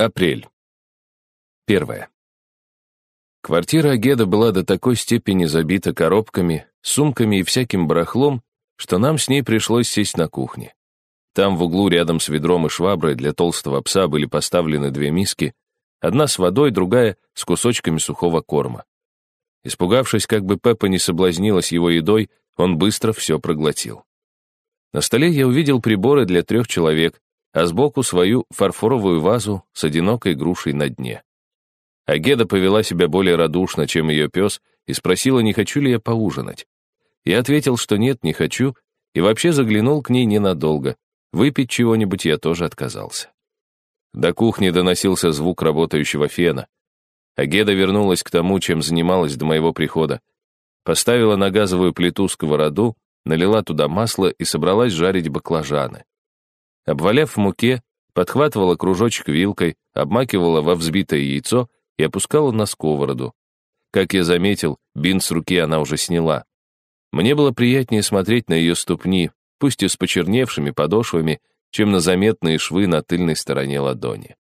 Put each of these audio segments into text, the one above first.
Апрель. Первое. Квартира Агеда была до такой степени забита коробками, сумками и всяким барахлом, что нам с ней пришлось сесть на кухне. Там в углу рядом с ведром и шваброй для толстого пса были поставлены две миски, одна с водой, другая с кусочками сухого корма. Испугавшись, как бы Пеппа не соблазнилась его едой, он быстро все проглотил. На столе я увидел приборы для трех человек, а сбоку свою фарфоровую вазу с одинокой грушей на дне. Агеда повела себя более радушно, чем ее пес, и спросила, не хочу ли я поужинать. Я ответил, что нет, не хочу, и вообще заглянул к ней ненадолго. Выпить чего-нибудь я тоже отказался. До кухни доносился звук работающего фена. Агеда вернулась к тому, чем занималась до моего прихода. Поставила на газовую плиту сковороду, налила туда масло и собралась жарить баклажаны. Обваляв в муке, подхватывала кружочек вилкой, обмакивала во взбитое яйцо и опускала на сковороду. Как я заметил, бинт с руки она уже сняла. Мне было приятнее смотреть на ее ступни, пусть и с почерневшими подошвами, чем на заметные швы на тыльной стороне ладони.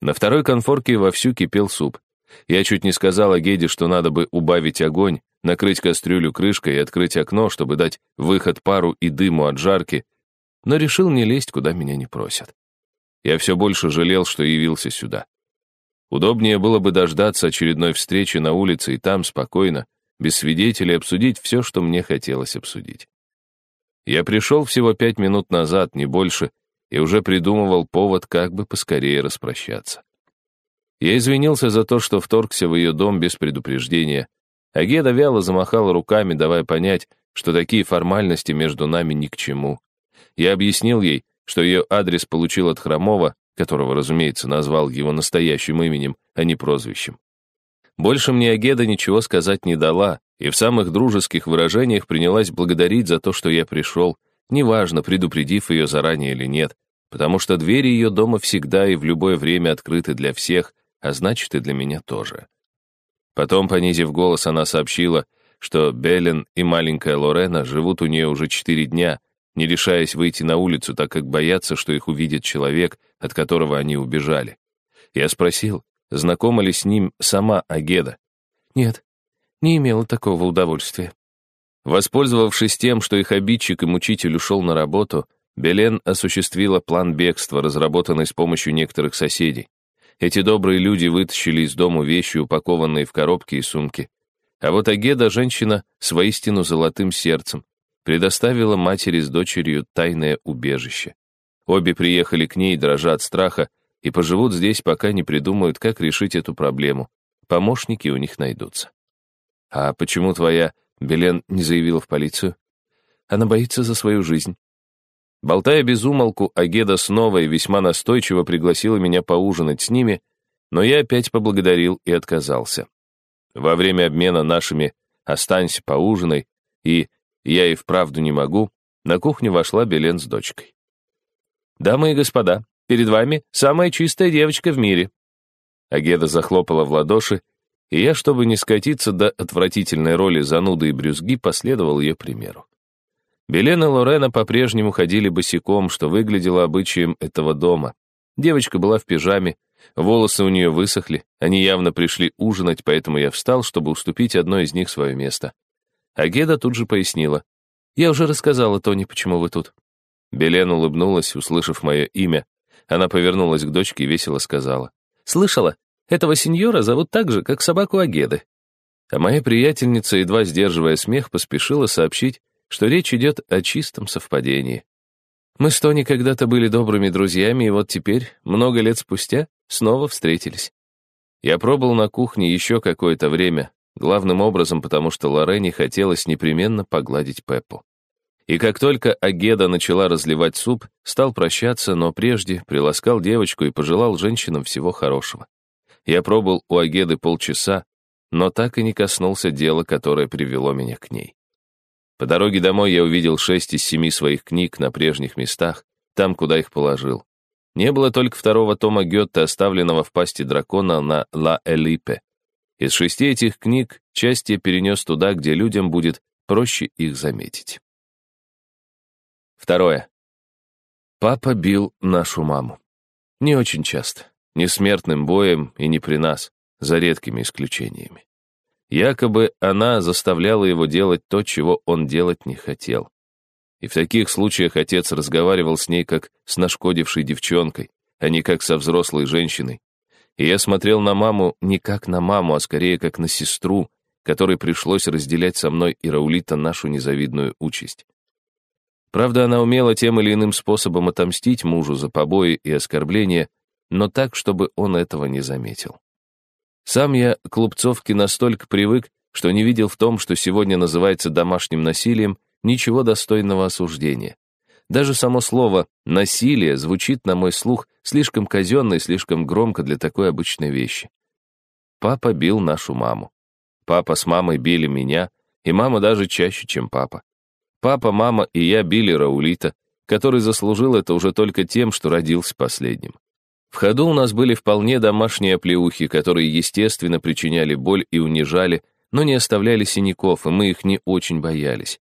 На второй конфорке вовсю кипел суп. Я чуть не сказала Геде, что надо бы убавить огонь, накрыть кастрюлю крышкой и открыть окно, чтобы дать выход пару и дыму от жарки, но решил не лезть, куда меня не просят. Я все больше жалел, что явился сюда. Удобнее было бы дождаться очередной встречи на улице и там спокойно, без свидетелей, обсудить все, что мне хотелось обсудить. Я пришел всего пять минут назад, не больше, и уже придумывал повод, как бы поскорее распрощаться. Я извинился за то, что вторгся в ее дом без предупреждения, а Геда вяло замахала руками, давая понять, что такие формальности между нами ни к чему. Я объяснил ей, что ее адрес получил от Хромова, которого, разумеется, назвал его настоящим именем, а не прозвищем. Больше мне Агеда ничего сказать не дала, и в самых дружеских выражениях принялась благодарить за то, что я пришел, неважно, предупредив ее заранее или нет, потому что двери ее дома всегда и в любое время открыты для всех, а значит и для меня тоже. Потом, понизив голос, она сообщила, что Беллен и маленькая Лорена живут у нее уже четыре дня, не решаясь выйти на улицу, так как боятся, что их увидит человек, от которого они убежали. Я спросил, знакома ли с ним сама Агеда. Нет, не имела такого удовольствия. Воспользовавшись тем, что их обидчик и мучитель ушел на работу, Белен осуществила план бегства, разработанный с помощью некоторых соседей. Эти добрые люди вытащили из дома вещи, упакованные в коробки и сумки. А вот Агеда — женщина с воистину золотым сердцем, предоставила матери с дочерью тайное убежище. Обе приехали к ней, дрожа от страха, и поживут здесь, пока не придумают, как решить эту проблему. Помощники у них найдутся. А почему твоя Белен не заявила в полицию? Она боится за свою жизнь. Болтая без умолку, Агеда снова и весьма настойчиво пригласила меня поужинать с ними, но я опять поблагодарил и отказался. Во время обмена нашими «останься, поужинай» и я и вправду не могу, на кухню вошла Белен с дочкой. «Дамы и господа, перед вами самая чистая девочка в мире». Агеда захлопала в ладоши, и я, чтобы не скатиться до отвратительной роли зануды и брюзги, последовал ее примеру. Белен и Лорена по-прежнему ходили босиком, что выглядело обычаем этого дома. Девочка была в пижаме, волосы у нее высохли, они явно пришли ужинать, поэтому я встал, чтобы уступить одной из них свое место. А Геда тут же пояснила. «Я уже рассказала Тони, почему вы тут». Белен улыбнулась, услышав мое имя. Она повернулась к дочке и весело сказала. «Слышала? Этого сеньора зовут так же, как собаку Агеды». А моя приятельница, едва сдерживая смех, поспешила сообщить, что речь идет о чистом совпадении. Мы с Тони когда-то были добрыми друзьями, и вот теперь, много лет спустя, снова встретились. Я пробыл на кухне еще какое-то время, Главным образом, потому что Лорене хотелось непременно погладить Пеппу. И как только Агеда начала разливать суп, стал прощаться, но прежде приласкал девочку и пожелал женщинам всего хорошего. Я пробыл у Агеды полчаса, но так и не коснулся дела, которое привело меня к ней. По дороге домой я увидел шесть из семи своих книг на прежних местах, там, куда их положил. Не было только второго тома Гетте, оставленного в пасти дракона на Ла Элипе. Из шести этих книг часть я перенес туда, где людям будет проще их заметить. Второе. Папа бил нашу маму. Не очень часто. не смертным боем и не при нас, за редкими исключениями. Якобы она заставляла его делать то, чего он делать не хотел. И в таких случаях отец разговаривал с ней как с нашкодившей девчонкой, а не как со взрослой женщиной. И я смотрел на маму не как на маму, а скорее как на сестру, которой пришлось разделять со мной и Раулита нашу незавидную участь. Правда, она умела тем или иным способом отомстить мужу за побои и оскорбления, но так, чтобы он этого не заметил. Сам я к Клубцовке настолько привык, что не видел в том, что сегодня называется домашним насилием, ничего достойного осуждения. Даже само слово «насилие» звучит, на мой слух, слишком казенно и слишком громко для такой обычной вещи. Папа бил нашу маму. Папа с мамой били меня, и мама даже чаще, чем папа. Папа, мама и я били Раулита, который заслужил это уже только тем, что родился последним. В ходу у нас были вполне домашние оплеухи, которые, естественно, причиняли боль и унижали, но не оставляли синяков, и мы их не очень боялись.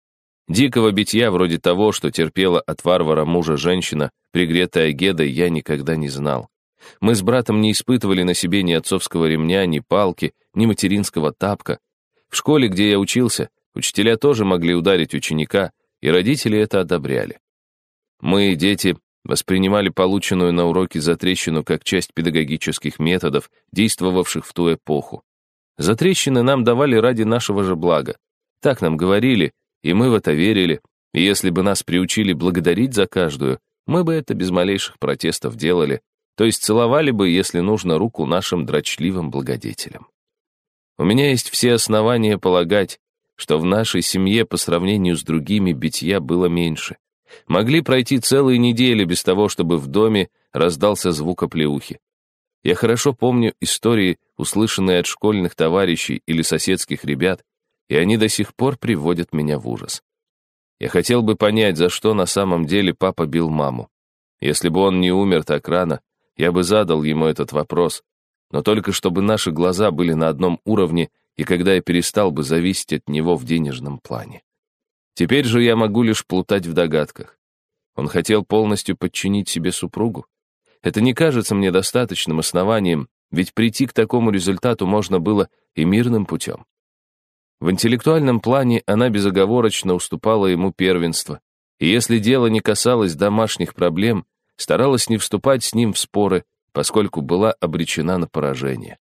Дикого битья, вроде того, что терпела от варвара мужа женщина, пригретая Гедой, я никогда не знал. Мы с братом не испытывали на себе ни отцовского ремня, ни палки, ни материнского тапка. В школе, где я учился, учителя тоже могли ударить ученика, и родители это одобряли. Мы, дети, воспринимали полученную на уроке затрещину как часть педагогических методов, действовавших в ту эпоху. Затрещины нам давали ради нашего же блага. Так нам говорили, и мы в это верили, и если бы нас приучили благодарить за каждую, мы бы это без малейших протестов делали, то есть целовали бы, если нужно, руку нашим дрочливым благодетелям. У меня есть все основания полагать, что в нашей семье по сравнению с другими битья было меньше. Могли пройти целые недели без того, чтобы в доме раздался звук оплеухи. Я хорошо помню истории, услышанные от школьных товарищей или соседских ребят, и они до сих пор приводят меня в ужас. Я хотел бы понять, за что на самом деле папа бил маму. Если бы он не умер так рано, я бы задал ему этот вопрос, но только чтобы наши глаза были на одном уровне, и когда я перестал бы зависеть от него в денежном плане. Теперь же я могу лишь плутать в догадках. Он хотел полностью подчинить себе супругу. Это не кажется мне достаточным основанием, ведь прийти к такому результату можно было и мирным путем. В интеллектуальном плане она безоговорочно уступала ему первенство, и если дело не касалось домашних проблем, старалась не вступать с ним в споры, поскольку была обречена на поражение.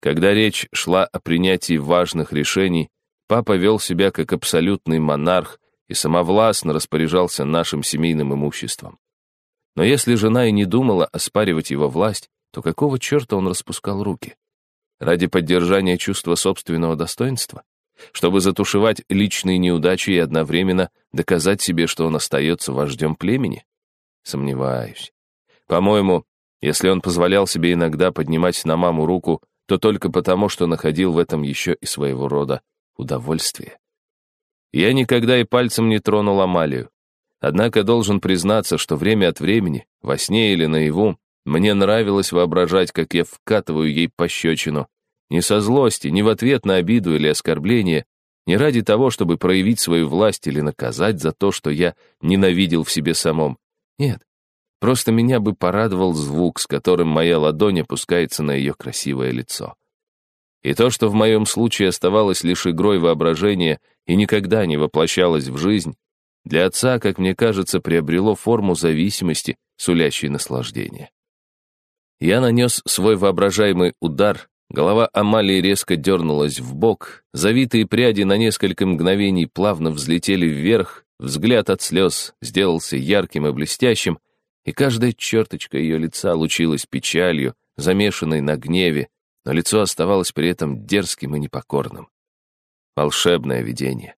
Когда речь шла о принятии важных решений, папа вел себя как абсолютный монарх и самовластно распоряжался нашим семейным имуществом. Но если жена и не думала оспаривать его власть, то какого черта он распускал руки? Ради поддержания чувства собственного достоинства? Чтобы затушевать личные неудачи и одновременно доказать себе, что он остается вождем племени? Сомневаюсь. По-моему, если он позволял себе иногда поднимать на маму руку, то только потому, что находил в этом еще и своего рода удовольствие. Я никогда и пальцем не тронул Амалию. Однако должен признаться, что время от времени, во сне или наяву, мне нравилось воображать, как я вкатываю ей пощечину, не со злости, не в ответ на обиду или оскорбление, не ради того, чтобы проявить свою власть или наказать за то, что я ненавидел в себе самом. Нет, просто меня бы порадовал звук, с которым моя ладонь опускается на ее красивое лицо. И то, что в моем случае оставалось лишь игрой воображения и никогда не воплощалось в жизнь, для отца, как мне кажется, приобрело форму зависимости, сулящей наслаждение. Я нанес свой воображаемый удар, Голова Амалии резко дернулась в бок, завитые пряди на несколько мгновений плавно взлетели вверх, взгляд от слез сделался ярким и блестящим, и каждая черточка ее лица лучилась печалью, замешанной на гневе, но лицо оставалось при этом дерзким и непокорным. Волшебное видение.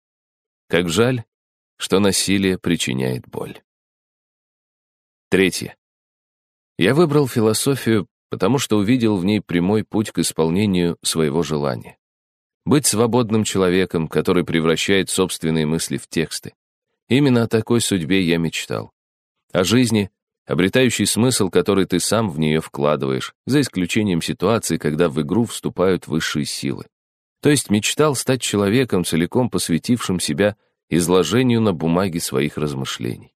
Как жаль, что насилие причиняет боль. Третье. Я выбрал философию потому что увидел в ней прямой путь к исполнению своего желания. Быть свободным человеком, который превращает собственные мысли в тексты. Именно о такой судьбе я мечтал. О жизни, обретающей смысл, который ты сам в нее вкладываешь, за исключением ситуации, когда в игру вступают высшие силы. То есть мечтал стать человеком, целиком посвятившим себя изложению на бумаге своих размышлений.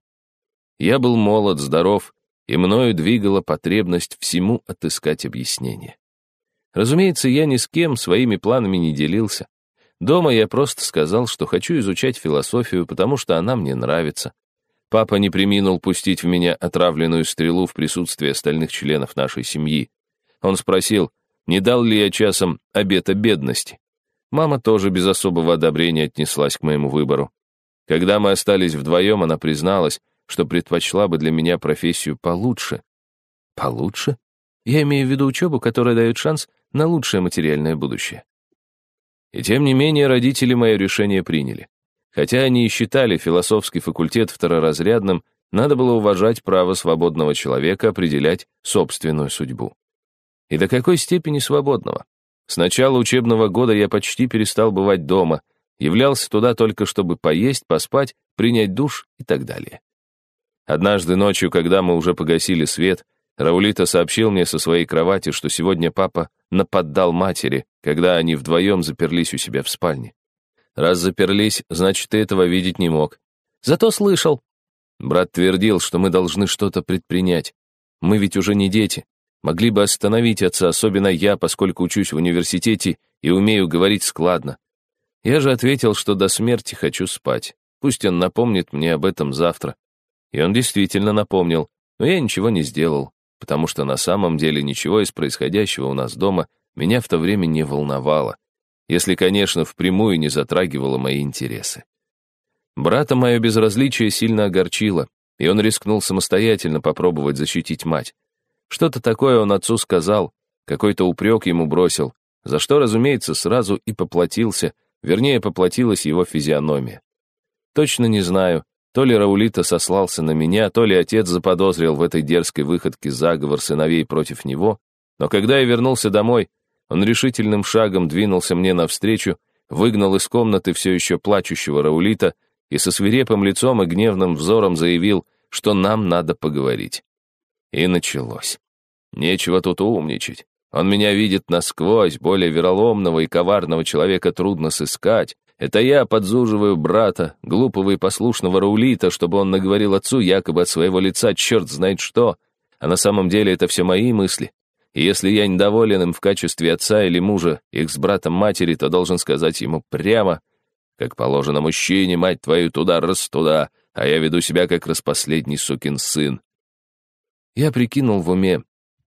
Я был молод, здоров и мною двигала потребность всему отыскать объяснение. Разумеется, я ни с кем своими планами не делился. Дома я просто сказал, что хочу изучать философию, потому что она мне нравится. Папа не приминул пустить в меня отравленную стрелу в присутствии остальных членов нашей семьи. Он спросил, не дал ли я часом обета бедности. Мама тоже без особого одобрения отнеслась к моему выбору. Когда мы остались вдвоем, она призналась, что предпочла бы для меня профессию получше. Получше? Я имею в виду учебу, которая дает шанс на лучшее материальное будущее. И тем не менее родители мое решение приняли. Хотя они и считали философский факультет второразрядным, надо было уважать право свободного человека определять собственную судьбу. И до какой степени свободного? С начала учебного года я почти перестал бывать дома, являлся туда только чтобы поесть, поспать, принять душ и так далее. Однажды ночью, когда мы уже погасили свет, Раулита сообщил мне со своей кровати, что сегодня папа нападал матери, когда они вдвоем заперлись у себя в спальне. Раз заперлись, значит, ты этого видеть не мог. Зато слышал. Брат твердил, что мы должны что-то предпринять. Мы ведь уже не дети. Могли бы остановить отца, особенно я, поскольку учусь в университете и умею говорить складно. Я же ответил, что до смерти хочу спать. Пусть он напомнит мне об этом завтра. И он действительно напомнил, но я ничего не сделал потому что на самом деле ничего из происходящего у нас дома меня в то время не волновало, если, конечно, впрямую не затрагивало мои интересы. Брата мое безразличие сильно огорчило, и он рискнул самостоятельно попробовать защитить мать. Что-то такое он отцу сказал, какой-то упрек ему бросил, за что, разумеется, сразу и поплатился, вернее, поплатилась его физиономия. Точно не знаю, то ли Раулита сослался на меня, то ли отец заподозрил в этой дерзкой выходке заговор сыновей против него, но когда я вернулся домой, он решительным шагом двинулся мне навстречу, выгнал из комнаты все еще плачущего Раулита и со свирепым лицом и гневным взором заявил, что нам надо поговорить. И началось. Нечего тут умничать. Он меня видит насквозь, более вероломного и коварного человека трудно сыскать, это я подзуживаю брата, глупого и послушного Раулита, чтобы он наговорил отцу якобы от своего лица черт знает что, а на самом деле это все мои мысли. И если я недоволен им в качестве отца или мужа, их с братом матери, то должен сказать ему прямо, как положено мужчине, мать твою, туда раз туда, а я веду себя как распоследний сукин сын. Я прикинул в уме,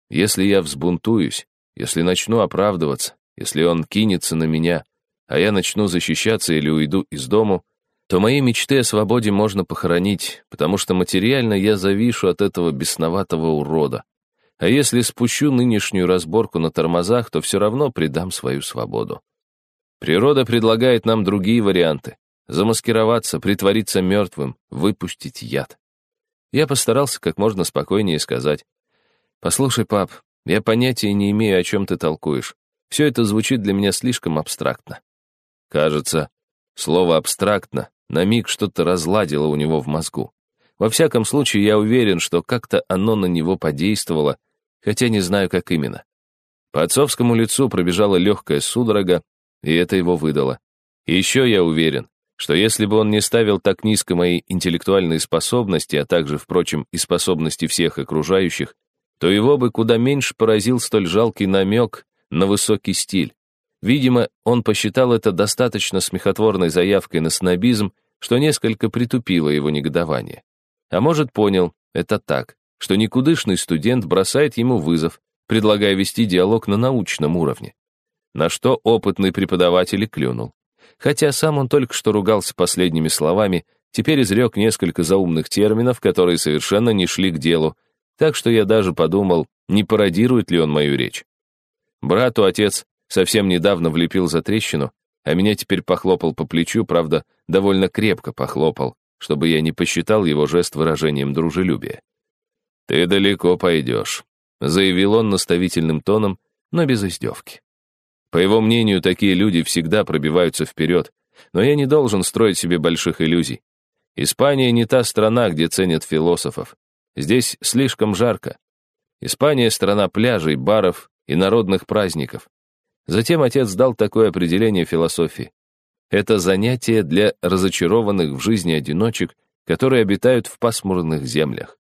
если я взбунтуюсь, если начну оправдываться, если он кинется на меня, а я начну защищаться или уйду из дому, то мои мечты о свободе можно похоронить, потому что материально я завишу от этого бесноватого урода. А если спущу нынешнюю разборку на тормозах, то все равно предам свою свободу. Природа предлагает нам другие варианты. Замаскироваться, притвориться мертвым, выпустить яд. Я постарался как можно спокойнее сказать. «Послушай, пап, я понятия не имею, о чем ты толкуешь. Все это звучит для меня слишком абстрактно. Кажется, слово «абстрактно» на миг что-то разладило у него в мозгу. Во всяком случае, я уверен, что как-то оно на него подействовало, хотя не знаю, как именно. По отцовскому лицу пробежала легкая судорога, и это его выдало. И еще я уверен, что если бы он не ставил так низко мои интеллектуальные способности, а также, впрочем, и способности всех окружающих, то его бы куда меньше поразил столь жалкий намек на высокий стиль. Видимо, он посчитал это достаточно смехотворной заявкой на снобизм, что несколько притупило его негодование. А может, понял, это так, что никудышный студент бросает ему вызов, предлагая вести диалог на научном уровне. На что опытный преподаватель и клюнул. Хотя сам он только что ругался последними словами, теперь изрек несколько заумных терминов, которые совершенно не шли к делу, так что я даже подумал, не пародирует ли он мою речь. Брату отец Совсем недавно влепил за трещину, а меня теперь похлопал по плечу, правда, довольно крепко похлопал, чтобы я не посчитал его жест выражением дружелюбия. «Ты далеко пойдешь», — заявил он наставительным тоном, но без издевки. По его мнению, такие люди всегда пробиваются вперед, но я не должен строить себе больших иллюзий. Испания не та страна, где ценят философов. Здесь слишком жарко. Испания — страна пляжей, баров и народных праздников. Затем отец дал такое определение философии. Это занятие для разочарованных в жизни одиночек, которые обитают в пасмурных землях.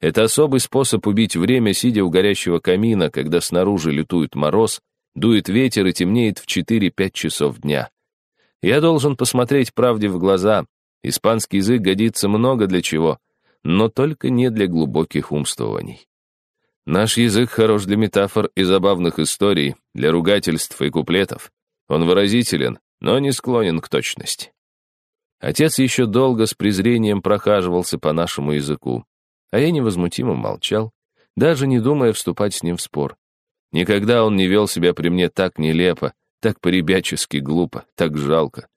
Это особый способ убить время, сидя у горящего камина, когда снаружи лютует мороз, дует ветер и темнеет в 4-5 часов дня. Я должен посмотреть правде в глаза. Испанский язык годится много для чего, но только не для глубоких умствований. Наш язык хорош для метафор и забавных историй, для ругательств и куплетов. Он выразителен, но не склонен к точности. Отец еще долго с презрением прохаживался по нашему языку, а я невозмутимо молчал, даже не думая вступать с ним в спор. Никогда он не вел себя при мне так нелепо, так поребячески глупо, так жалко.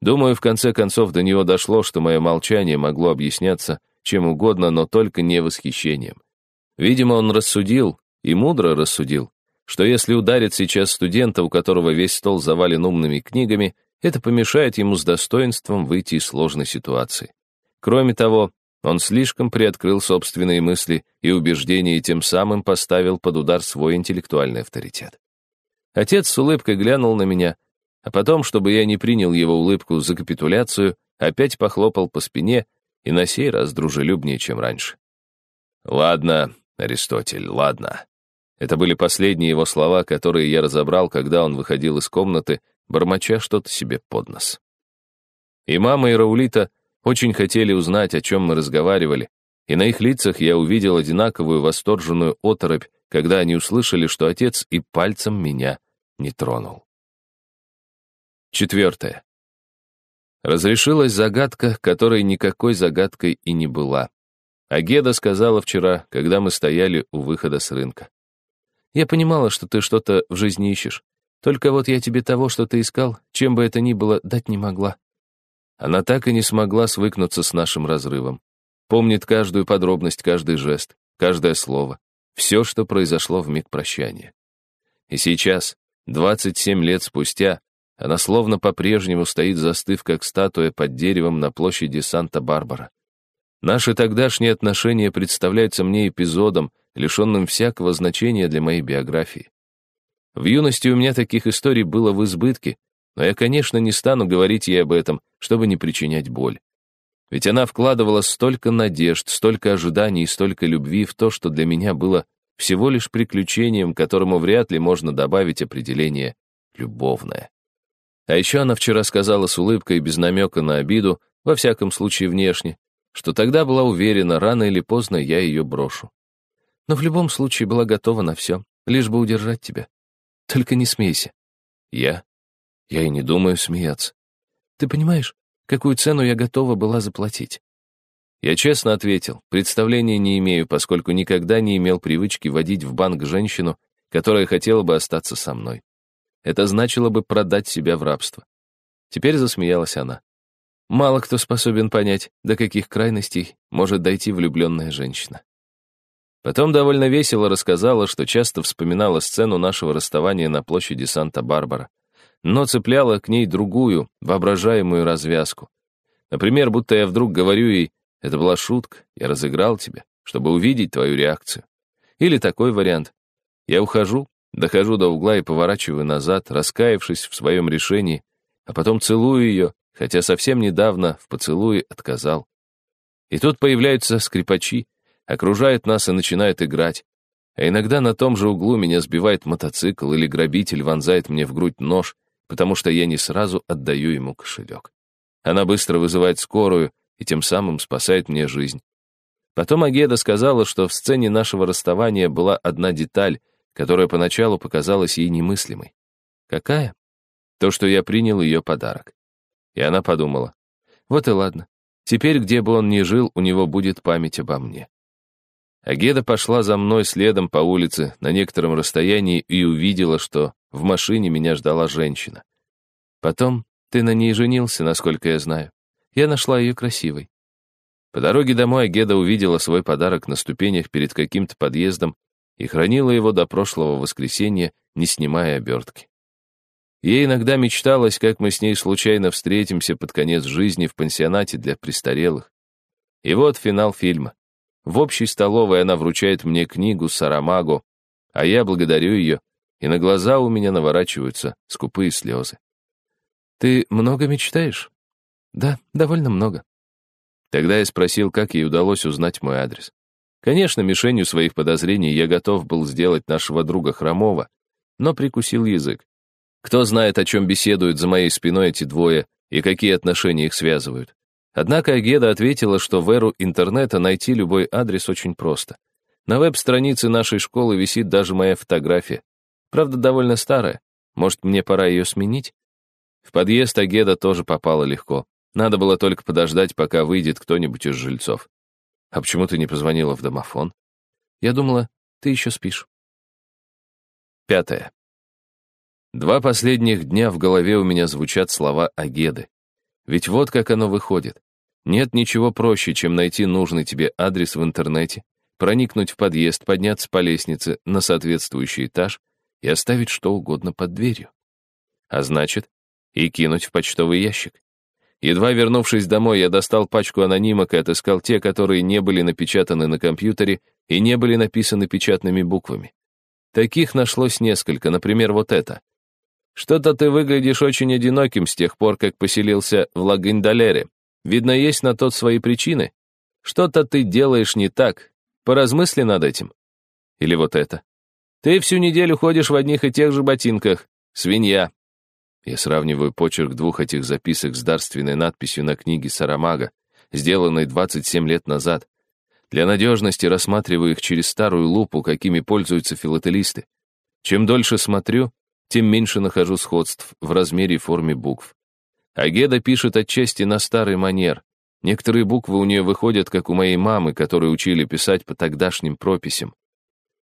Думаю, в конце концов до него дошло, что мое молчание могло объясняться чем угодно, но только не восхищением. Видимо, он рассудил, и мудро рассудил, что если ударит сейчас студента, у которого весь стол завален умными книгами, это помешает ему с достоинством выйти из сложной ситуации. Кроме того, он слишком приоткрыл собственные мысли и убеждения и тем самым поставил под удар свой интеллектуальный авторитет. Отец с улыбкой глянул на меня, а потом, чтобы я не принял его улыбку за капитуляцию, опять похлопал по спине и на сей раз дружелюбнее, чем раньше. «Ладно, Аристотель, ладно». Это были последние его слова, которые я разобрал, когда он выходил из комнаты, бормоча что-то себе под нос. И мама, и Раулита очень хотели узнать, о чем мы разговаривали, и на их лицах я увидел одинаковую восторженную оторопь, когда они услышали, что отец и пальцем меня не тронул. Четвертое. Разрешилась загадка, которой никакой загадкой и не была. Агеда сказала вчера, когда мы стояли у выхода с рынка. «Я понимала, что ты что-то в жизни ищешь. Только вот я тебе того, что ты искал, чем бы это ни было, дать не могла. Она так и не смогла свыкнуться с нашим разрывом. Помнит каждую подробность, каждый жест, каждое слово, все, что произошло в миг прощания. И сейчас, 27 лет спустя, она словно по-прежнему стоит застыв, как статуя под деревом на площади Санта-Барбара. Наши тогдашние отношения представляются мне эпизодом, лишенным всякого значения для моей биографии. В юности у меня таких историй было в избытке, но я, конечно, не стану говорить ей об этом, чтобы не причинять боль. Ведь она вкладывала столько надежд, столько ожиданий и столько любви в то, что для меня было всего лишь приключением, которому вряд ли можно добавить определение «любовное». А еще она вчера сказала с улыбкой без намека на обиду, во всяком случае внешне, что тогда была уверена, рано или поздно я ее брошу. Но в любом случае была готова на все, лишь бы удержать тебя. Только не смейся. Я? Я и не думаю смеяться. Ты понимаешь, какую цену я готова была заплатить? Я честно ответил, представления не имею, поскольку никогда не имел привычки водить в банк женщину, которая хотела бы остаться со мной. Это значило бы продать себя в рабство. Теперь засмеялась она. Мало кто способен понять, до каких крайностей может дойти влюбленная женщина. Потом довольно весело рассказала, что часто вспоминала сцену нашего расставания на площади Санта-Барбара, но цепляла к ней другую, воображаемую развязку. Например, будто я вдруг говорю ей, это была шутка, я разыграл тебя, чтобы увидеть твою реакцию. Или такой вариант. Я ухожу, дохожу до угла и поворачиваю назад, раскаявшись в своем решении, а потом целую ее, хотя совсем недавно в поцелуе отказал. И тут появляются скрипачи, окружает нас и начинает играть. А иногда на том же углу меня сбивает мотоцикл или грабитель вонзает мне в грудь нож, потому что я не сразу отдаю ему кошелек. Она быстро вызывает скорую и тем самым спасает мне жизнь. Потом Агеда сказала, что в сцене нашего расставания была одна деталь, которая поначалу показалась ей немыслимой. Какая? То, что я принял ее подарок. И она подумала, вот и ладно. Теперь, где бы он ни жил, у него будет память обо мне. Агеда пошла за мной следом по улице на некотором расстоянии и увидела, что в машине меня ждала женщина. Потом ты на ней женился, насколько я знаю. Я нашла ее красивой. По дороге домой Агеда увидела свой подарок на ступенях перед каким-то подъездом и хранила его до прошлого воскресенья, не снимая обертки. Ей иногда мечталось, как мы с ней случайно встретимся под конец жизни в пансионате для престарелых. И вот финал фильма. В общей столовой она вручает мне книгу «Сарамаго», а я благодарю ее, и на глаза у меня наворачиваются скупые слезы. «Ты много мечтаешь?» «Да, довольно много». Тогда я спросил, как ей удалось узнать мой адрес. Конечно, мишенью своих подозрений я готов был сделать нашего друга Хромова, но прикусил язык. Кто знает, о чем беседуют за моей спиной эти двое и какие отношения их связывают. Однако Агеда ответила, что в эру интернета найти любой адрес очень просто. На веб-странице нашей школы висит даже моя фотография. Правда, довольно старая. Может, мне пора ее сменить? В подъезд Агеда тоже попала легко. Надо было только подождать, пока выйдет кто-нибудь из жильцов. А почему ты не позвонила в домофон? Я думала, ты еще спишь. Пятое. Два последних дня в голове у меня звучат слова Агеды. Ведь вот как оно выходит. Нет ничего проще, чем найти нужный тебе адрес в интернете, проникнуть в подъезд, подняться по лестнице на соответствующий этаж и оставить что угодно под дверью. А значит, и кинуть в почтовый ящик. Едва вернувшись домой, я достал пачку анонимок и отыскал те, которые не были напечатаны на компьютере и не были написаны печатными буквами. Таких нашлось несколько, например, вот это. «Что-то ты выглядишь очень одиноким с тех пор, как поселился в Лагиндалере. Видно, есть на тот свои причины. Что-то ты делаешь не так. Поразмысли над этим. Или вот это. Ты всю неделю ходишь в одних и тех же ботинках. Свинья. Я сравниваю почерк двух этих записок с дарственной надписью на книге Сарамага, сделанной 27 лет назад. Для надежности рассматриваю их через старую лупу, какими пользуются филателисты. Чем дольше смотрю, тем меньше нахожу сходств в размере и форме букв. Агеда пишет отчасти на старый манер. Некоторые буквы у нее выходят, как у моей мамы, которую учили писать по тогдашним прописям.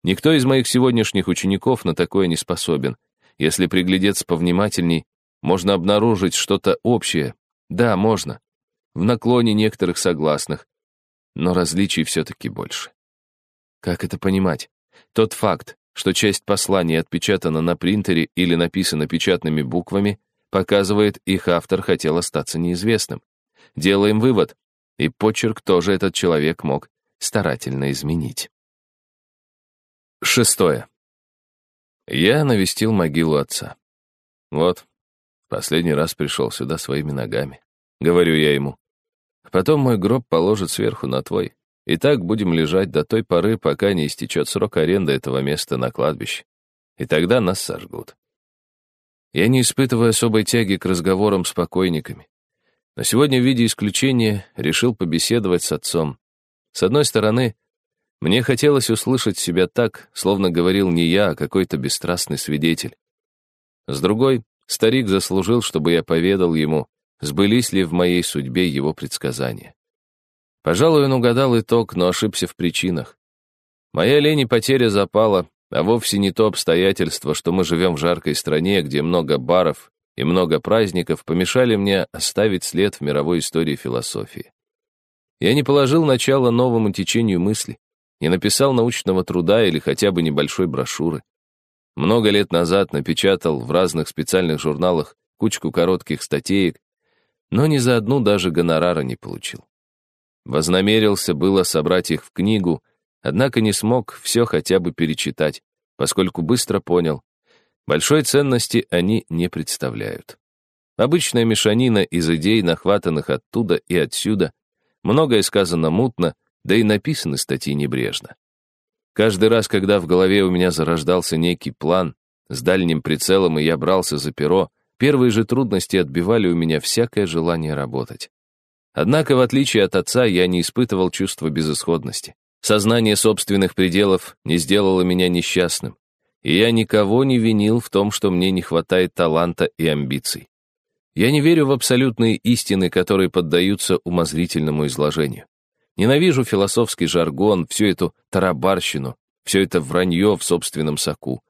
Никто из моих сегодняшних учеников на такое не способен. Если приглядеться повнимательней, можно обнаружить что-то общее. Да, можно. В наклоне некоторых согласных. Но различий все-таки больше. Как это понимать? Тот факт, что часть послания отпечатана на принтере или написана печатными буквами, Показывает, их автор хотел остаться неизвестным. Делаем вывод, и почерк тоже этот человек мог старательно изменить. Шестое. Я навестил могилу отца. Вот, последний раз пришел сюда своими ногами. Говорю я ему. Потом мой гроб положат сверху на твой. И так будем лежать до той поры, пока не истечет срок аренды этого места на кладбище. И тогда нас сожгут. Я не испытываю особой тяги к разговорам с покойниками. Но сегодня в виде исключения решил побеседовать с отцом. С одной стороны, мне хотелось услышать себя так, словно говорил не я, а какой-то бесстрастный свидетель. С другой, старик заслужил, чтобы я поведал ему, сбылись ли в моей судьбе его предсказания. Пожалуй, он угадал итог, но ошибся в причинах. Моя лень и потеря запала а вовсе не то обстоятельство, что мы живем в жаркой стране, где много баров и много праздников, помешали мне оставить след в мировой истории философии. Я не положил начало новому течению мысли, не написал научного труда или хотя бы небольшой брошюры. Много лет назад напечатал в разных специальных журналах кучку коротких статеек, но ни за одну даже гонорара не получил. Вознамерился было собрать их в книгу — Однако не смог все хотя бы перечитать, поскольку быстро понял, большой ценности они не представляют. Обычная мешанина из идей, нахватанных оттуда и отсюда, многое сказано мутно, да и написаны статьи небрежно. Каждый раз, когда в голове у меня зарождался некий план с дальним прицелом, и я брался за перо, первые же трудности отбивали у меня всякое желание работать. Однако, в отличие от отца, я не испытывал чувства безысходности. Сознание собственных пределов не сделало меня несчастным, и я никого не винил в том, что мне не хватает таланта и амбиций. Я не верю в абсолютные истины, которые поддаются умозрительному изложению. Ненавижу философский жаргон, всю эту тарабарщину, все это вранье в собственном соку.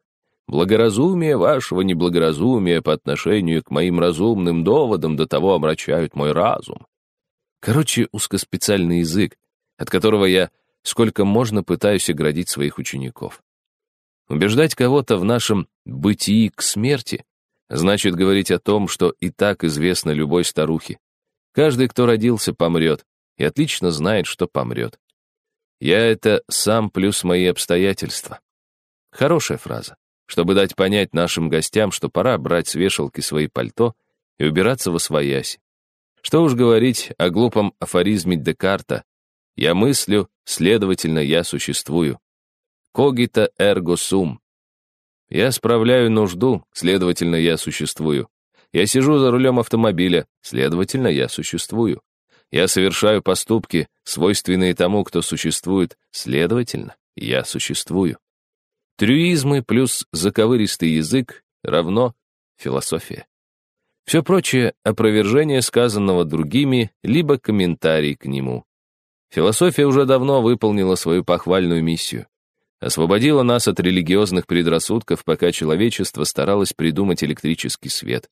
Благоразумие вашего неблагоразумия по отношению к моим разумным доводам до того омрачают мой разум. Короче, узкоспециальный язык, от которого я сколько можно пытаюсь оградить своих учеников. Убеждать кого-то в нашем «бытии к смерти» значит говорить о том, что и так известно любой старухе. Каждый, кто родился, помрет, и отлично знает, что помрет. Я это сам плюс мои обстоятельства. Хорошая фраза, чтобы дать понять нашим гостям, что пора брать с вешалки свои пальто и убираться во свояси. Что уж говорить о глупом афоризме Декарта Я мыслю, следовательно, я существую. Когита эрго сум. Я справляю нужду, следовательно, я существую. Я сижу за рулем автомобиля, следовательно, я существую. Я совершаю поступки, свойственные тому, кто существует, следовательно, я существую. Трюизмы плюс заковыристый язык равно философия. Все прочее — опровержение сказанного другими, либо комментарий к нему. Философия уже давно выполнила свою похвальную миссию. Освободила нас от религиозных предрассудков, пока человечество старалось придумать электрический свет.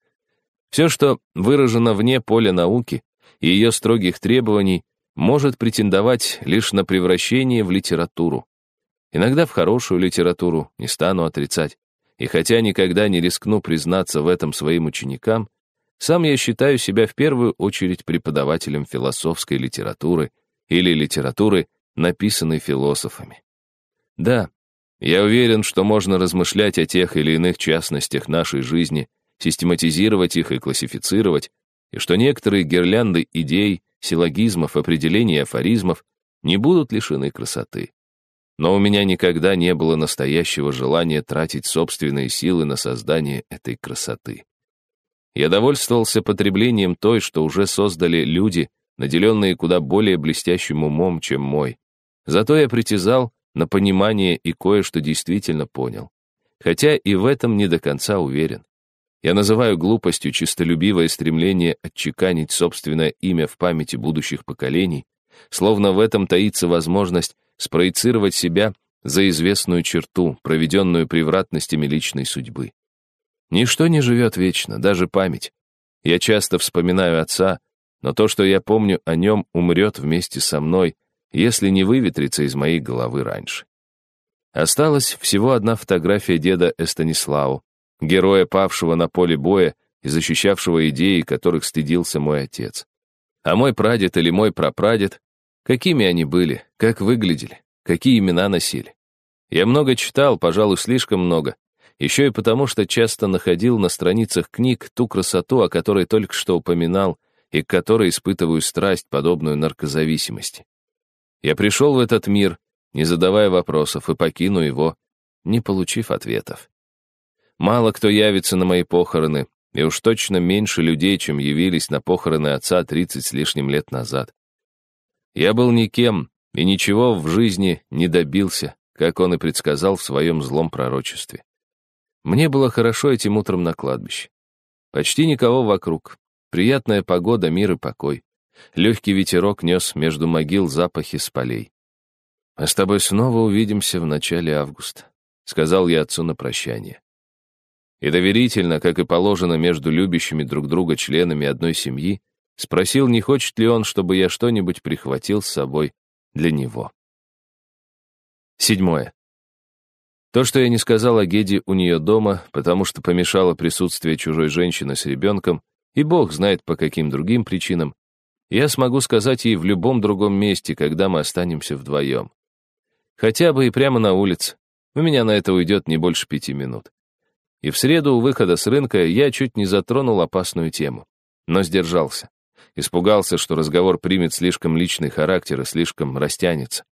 Все, что выражено вне поля науки и ее строгих требований, может претендовать лишь на превращение в литературу. Иногда в хорошую литературу, не стану отрицать. И хотя никогда не рискну признаться в этом своим ученикам, сам я считаю себя в первую очередь преподавателем философской литературы или литературы, написанной философами. Да, я уверен, что можно размышлять о тех или иных частностях нашей жизни, систематизировать их и классифицировать, и что некоторые гирлянды идей, силлогизмов, определений афоризмов не будут лишены красоты. Но у меня никогда не было настоящего желания тратить собственные силы на создание этой красоты. Я довольствовался потреблением той, что уже создали люди, наделенные куда более блестящим умом, чем мой. Зато я притязал на понимание и кое-что действительно понял. Хотя и в этом не до конца уверен. Я называю глупостью чистолюбивое стремление отчеканить собственное имя в памяти будущих поколений, словно в этом таится возможность спроецировать себя за известную черту, проведенную превратностями личной судьбы. Ничто не живет вечно, даже память. Я часто вспоминаю отца, но то, что я помню о нем, умрет вместе со мной, если не выветрится из моей головы раньше. Осталась всего одна фотография деда Эстанислау, героя, павшего на поле боя и защищавшего идеи, которых стыдился мой отец. А мой прадед или мой прапрадед Какими они были, как выглядели, какие имена носили. Я много читал, пожалуй, слишком много. Еще и потому, что часто находил на страницах книг ту красоту, о которой только что упоминал, и к которой испытываю страсть, подобную наркозависимости. Я пришел в этот мир, не задавая вопросов, и покину его, не получив ответов. Мало кто явится на мои похороны, и уж точно меньше людей, чем явились на похороны отца 30 с лишним лет назад. Я был никем и ничего в жизни не добился, как он и предсказал в своем злом пророчестве. Мне было хорошо этим утром на кладбище. Почти никого вокруг. Приятная погода, мир и покой. Легкий ветерок нес между могил запахи с полей. «Мы с тобой снова увидимся в начале августа», — сказал я отцу на прощание. И доверительно, как и положено между любящими друг друга членами одной семьи, Спросил, не хочет ли он, чтобы я что-нибудь прихватил с собой для него. Седьмое. То, что я не сказал о Геде у нее дома, потому что помешало присутствие чужой женщины с ребенком, и бог знает по каким другим причинам, я смогу сказать ей в любом другом месте, когда мы останемся вдвоем. Хотя бы и прямо на улице. У меня на это уйдет не больше пяти минут. И в среду у выхода с рынка я чуть не затронул опасную тему, но сдержался. Испугался, что разговор примет слишком личный характер и слишком растянется.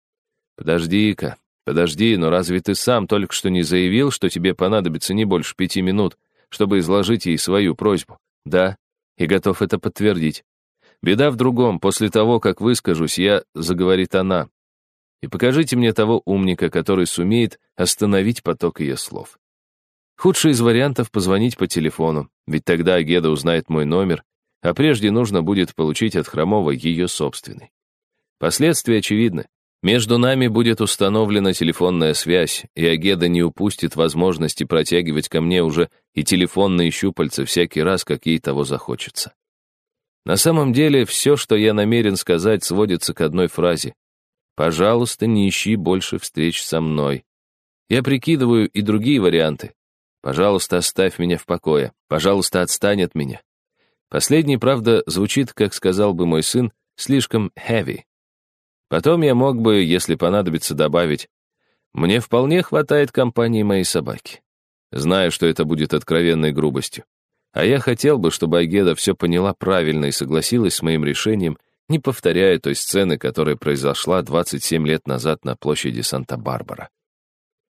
«Подожди-ка, подожди, но разве ты сам только что не заявил, что тебе понадобится не больше пяти минут, чтобы изложить ей свою просьбу?» «Да, и готов это подтвердить. Беда в другом, после того, как выскажусь, я, заговорит она. И покажите мне того умника, который сумеет остановить поток ее слов. Худший из вариантов — позвонить по телефону, ведь тогда Агеда узнает мой номер а прежде нужно будет получить от Хромова ее собственный. Последствия очевидны. Между нами будет установлена телефонная связь, и Агеда не упустит возможности протягивать ко мне уже и телефонные щупальца всякий раз, как ей того захочется. На самом деле, все, что я намерен сказать, сводится к одной фразе. «Пожалуйста, не ищи больше встреч со мной». Я прикидываю и другие варианты. «Пожалуйста, оставь меня в покое. Пожалуйста, отстань от меня. Последний, правда, звучит, как сказал бы мой сын, слишком heavy. Потом я мог бы, если понадобится, добавить, мне вполне хватает компании моей собаки. Знаю, что это будет откровенной грубостью. А я хотел бы, чтобы Агеда все поняла правильно и согласилась с моим решением не повторяя той сцены, которая произошла 27 лет назад на площади Санта-Барбара.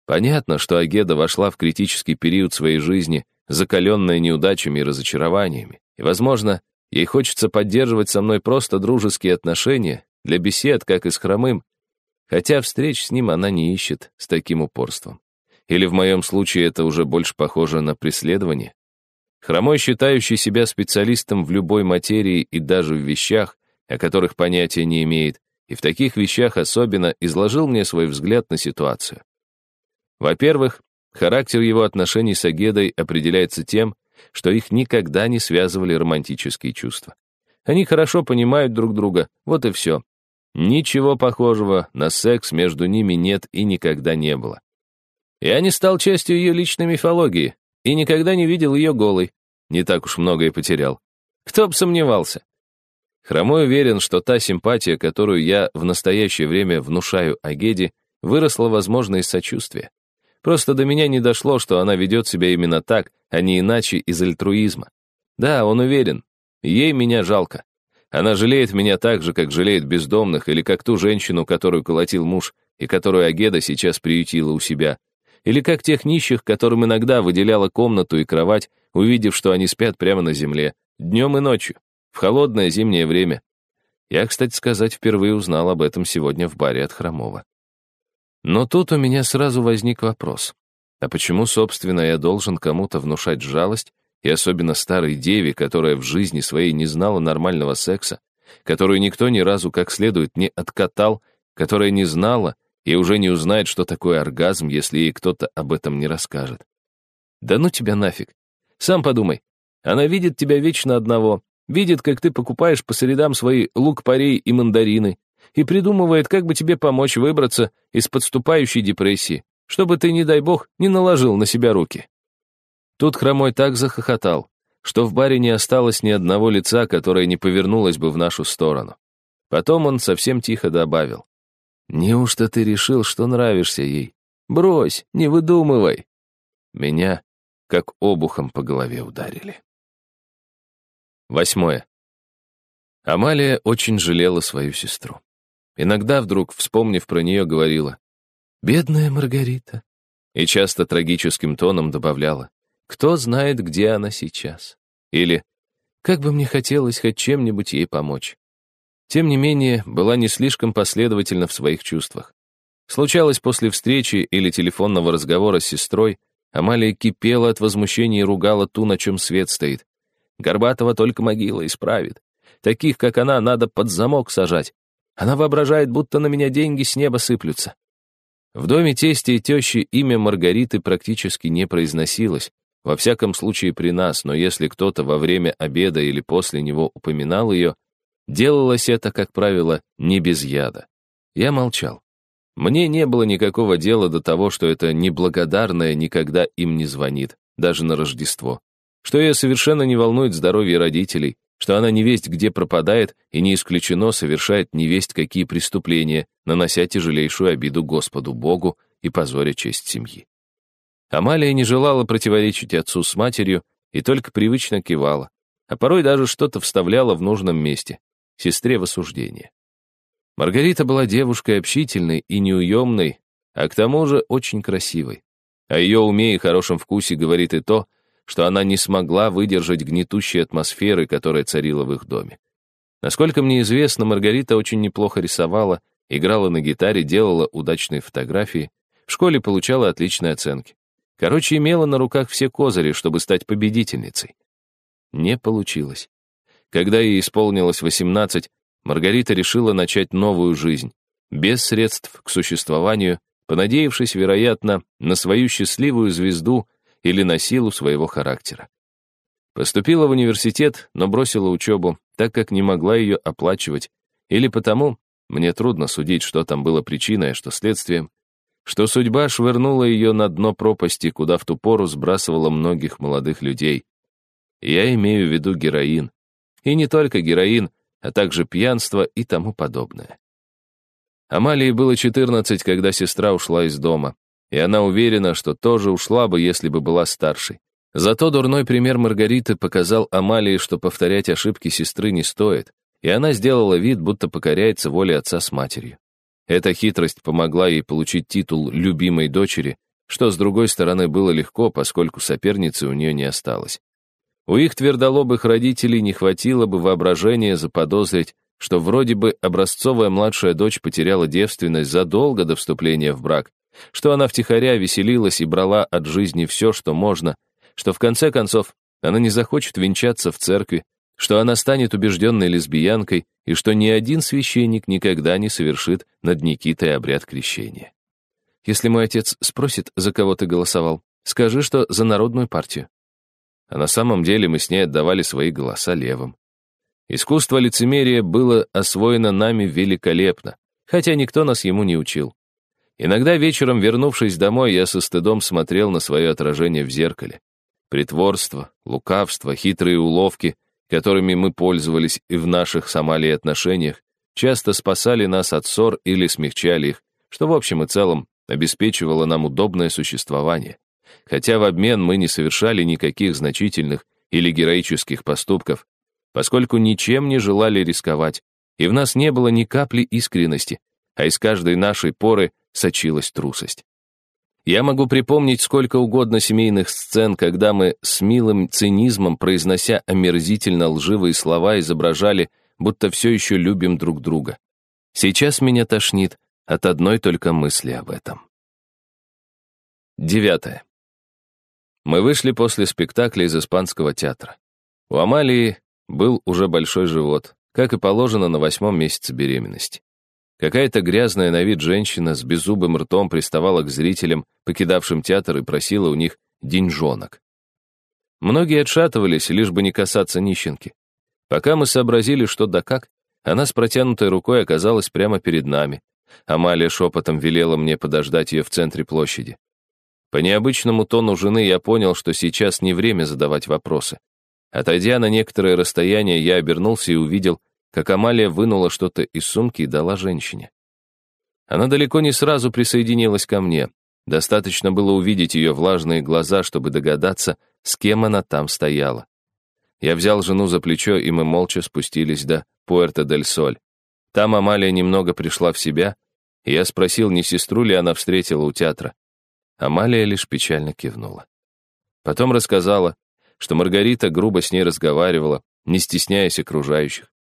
Понятно, что Агеда вошла в критический период своей жизни, закаленная неудачами и разочарованиями, и, возможно, ей хочется поддерживать со мной просто дружеские отношения, для бесед, как и с Хромым, хотя встреч с ним она не ищет с таким упорством. Или в моем случае это уже больше похоже на преследование. Хромой, считающий себя специалистом в любой материи и даже в вещах, о которых понятия не имеет, и в таких вещах особенно изложил мне свой взгляд на ситуацию. Во-первых, характер его отношений с Агедой определяется тем, что их никогда не связывали романтические чувства. Они хорошо понимают друг друга, вот и все. Ничего похожего на секс между ними нет и никогда не было. Я не стал частью ее личной мифологии и никогда не видел ее голой. Не так уж многое потерял. Кто бы сомневался. Хромой уверен, что та симпатия, которую я в настоящее время внушаю Агеде, выросла, возможно, из сочувствия. Просто до меня не дошло, что она ведет себя именно так, а не иначе из альтруизма. Да, он уверен. Ей меня жалко. Она жалеет меня так же, как жалеет бездомных, или как ту женщину, которую колотил муж, и которую Агеда сейчас приютила у себя. Или как тех нищих, которым иногда выделяла комнату и кровать, увидев, что они спят прямо на земле, днем и ночью в холодное зимнее время. Я, кстати сказать, впервые узнал об этом сегодня в баре от Хромова. Но тут у меня сразу возник вопрос. А почему, собственно, я должен кому-то внушать жалость, и особенно старой деве, которая в жизни своей не знала нормального секса, которую никто ни разу как следует не откатал, которая не знала и уже не узнает, что такое оргазм, если ей кто-то об этом не расскажет. Да ну тебя нафиг. Сам подумай. Она видит тебя вечно одного, Видит, как ты покупаешь по средам свои лук-порей и мандарины, и придумывает, как бы тебе помочь выбраться из подступающей депрессии, чтобы ты, не дай бог, не наложил на себя руки. Тут Хромой так захохотал, что в баре не осталось ни одного лица, которое не повернулось бы в нашу сторону. Потом он совсем тихо добавил. «Неужто ты решил, что нравишься ей? Брось, не выдумывай!» Меня как обухом по голове ударили. Восьмое. Амалия очень жалела свою сестру. Иногда вдруг, вспомнив про нее, говорила «Бедная Маргарита». И часто трагическим тоном добавляла «Кто знает, где она сейчас?» Или «Как бы мне хотелось хоть чем-нибудь ей помочь». Тем не менее, была не слишком последовательна в своих чувствах. Случалось после встречи или телефонного разговора с сестрой, Амалия кипела от возмущения и ругала ту, на чем свет стоит. Горбатого только могила исправит. Таких, как она, надо под замок сажать. Она воображает, будто на меня деньги с неба сыплются. В доме тести и тещи имя Маргариты практически не произносилось, во всяком случае при нас, но если кто-то во время обеда или после него упоминал ее, делалось это, как правило, не без яда. Я молчал. Мне не было никакого дела до того, что эта неблагодарная никогда им не звонит, даже на Рождество что ее совершенно не волнует здоровье родителей, что она не весть где пропадает и не исключено совершает не весть какие преступления, нанося тяжелейшую обиду Господу Богу и позоря честь семьи. Амалия не желала противоречить отцу с матерью и только привычно кивала, а порой даже что-то вставляла в нужном месте, сестре в осуждение. Маргарита была девушкой общительной и неуемной, а к тому же очень красивой. О ее уме и хорошем вкусе говорит и то, что она не смогла выдержать гнетущей атмосферы, которая царила в их доме. Насколько мне известно, Маргарита очень неплохо рисовала, играла на гитаре, делала удачные фотографии, в школе получала отличные оценки. Короче, имела на руках все козыри, чтобы стать победительницей. Не получилось. Когда ей исполнилось 18, Маргарита решила начать новую жизнь, без средств к существованию, понадеявшись, вероятно, на свою счастливую звезду или на силу своего характера. Поступила в университет, но бросила учебу, так как не могла ее оплачивать, или потому, мне трудно судить, что там было причиной, а что следствием, что судьба швырнула ее на дно пропасти, куда в ту пору сбрасывала многих молодых людей. Я имею в виду героин. И не только героин, а также пьянство и тому подобное. Амалии было 14, когда сестра ушла из дома и она уверена, что тоже ушла бы, если бы была старшей. Зато дурной пример Маргариты показал Амалии, что повторять ошибки сестры не стоит, и она сделала вид, будто покоряется воле отца с матерью. Эта хитрость помогла ей получить титул любимой дочери, что, с другой стороны, было легко, поскольку соперницы у нее не осталось. У их твердолобых родителей не хватило бы воображения заподозрить, что вроде бы образцовая младшая дочь потеряла девственность задолго до вступления в брак, что она втихаря веселилась и брала от жизни все, что можно, что в конце концов она не захочет венчаться в церкви, что она станет убежденной лесбиянкой и что ни один священник никогда не совершит над Никитой обряд крещения. Если мой отец спросит, за кого ты голосовал, скажи, что за народную партию. А на самом деле мы с ней отдавали свои голоса левым. Искусство лицемерия было освоено нами великолепно, хотя никто нас ему не учил. Иногда вечером, вернувшись домой, я со стыдом смотрел на свое отражение в зеркале. Притворство, лукавство, хитрые уловки — которыми мы пользовались и в наших с Амалией отношениях, часто спасали нас от ссор или смягчали их, что в общем и целом обеспечивало нам удобное существование. Хотя в обмен мы не совершали никаких значительных или героических поступков, поскольку ничем не желали рисковать, и в нас не было ни капли искренности, а из каждой нашей поры сочилась трусость. Я могу припомнить сколько угодно семейных сцен, когда мы с милым цинизмом, произнося омерзительно лживые слова, изображали, будто все еще любим друг друга. Сейчас меня тошнит от одной только мысли об этом. Девятое. Мы вышли после спектакля из испанского театра. У Амалии был уже большой живот, как и положено на восьмом месяце беременности. Какая-то грязная на вид женщина с беззубым ртом приставала к зрителям, покидавшим театр, и просила у них деньжонок. Многие отшатывались, лишь бы не касаться нищенки. Пока мы сообразили, что да как, она с протянутой рукой оказалась прямо перед нами. Амалия шепотом велела мне подождать ее в центре площади. По необычному тону жены я понял, что сейчас не время задавать вопросы. Отойдя на некоторое расстояние, я обернулся и увидел, как Амалия вынула что-то из сумки и дала женщине. Она далеко не сразу присоединилась ко мне. Достаточно было увидеть ее влажные глаза, чтобы догадаться, с кем она там стояла. Я взял жену за плечо, и мы молча спустились до Пуэрто-дель-Соль. Там Амалия немного пришла в себя, и я спросил, не сестру ли она встретила у театра. Амалия лишь печально кивнула. Потом рассказала, что Маргарита грубо с ней разговаривала, не стесняясь окружающих.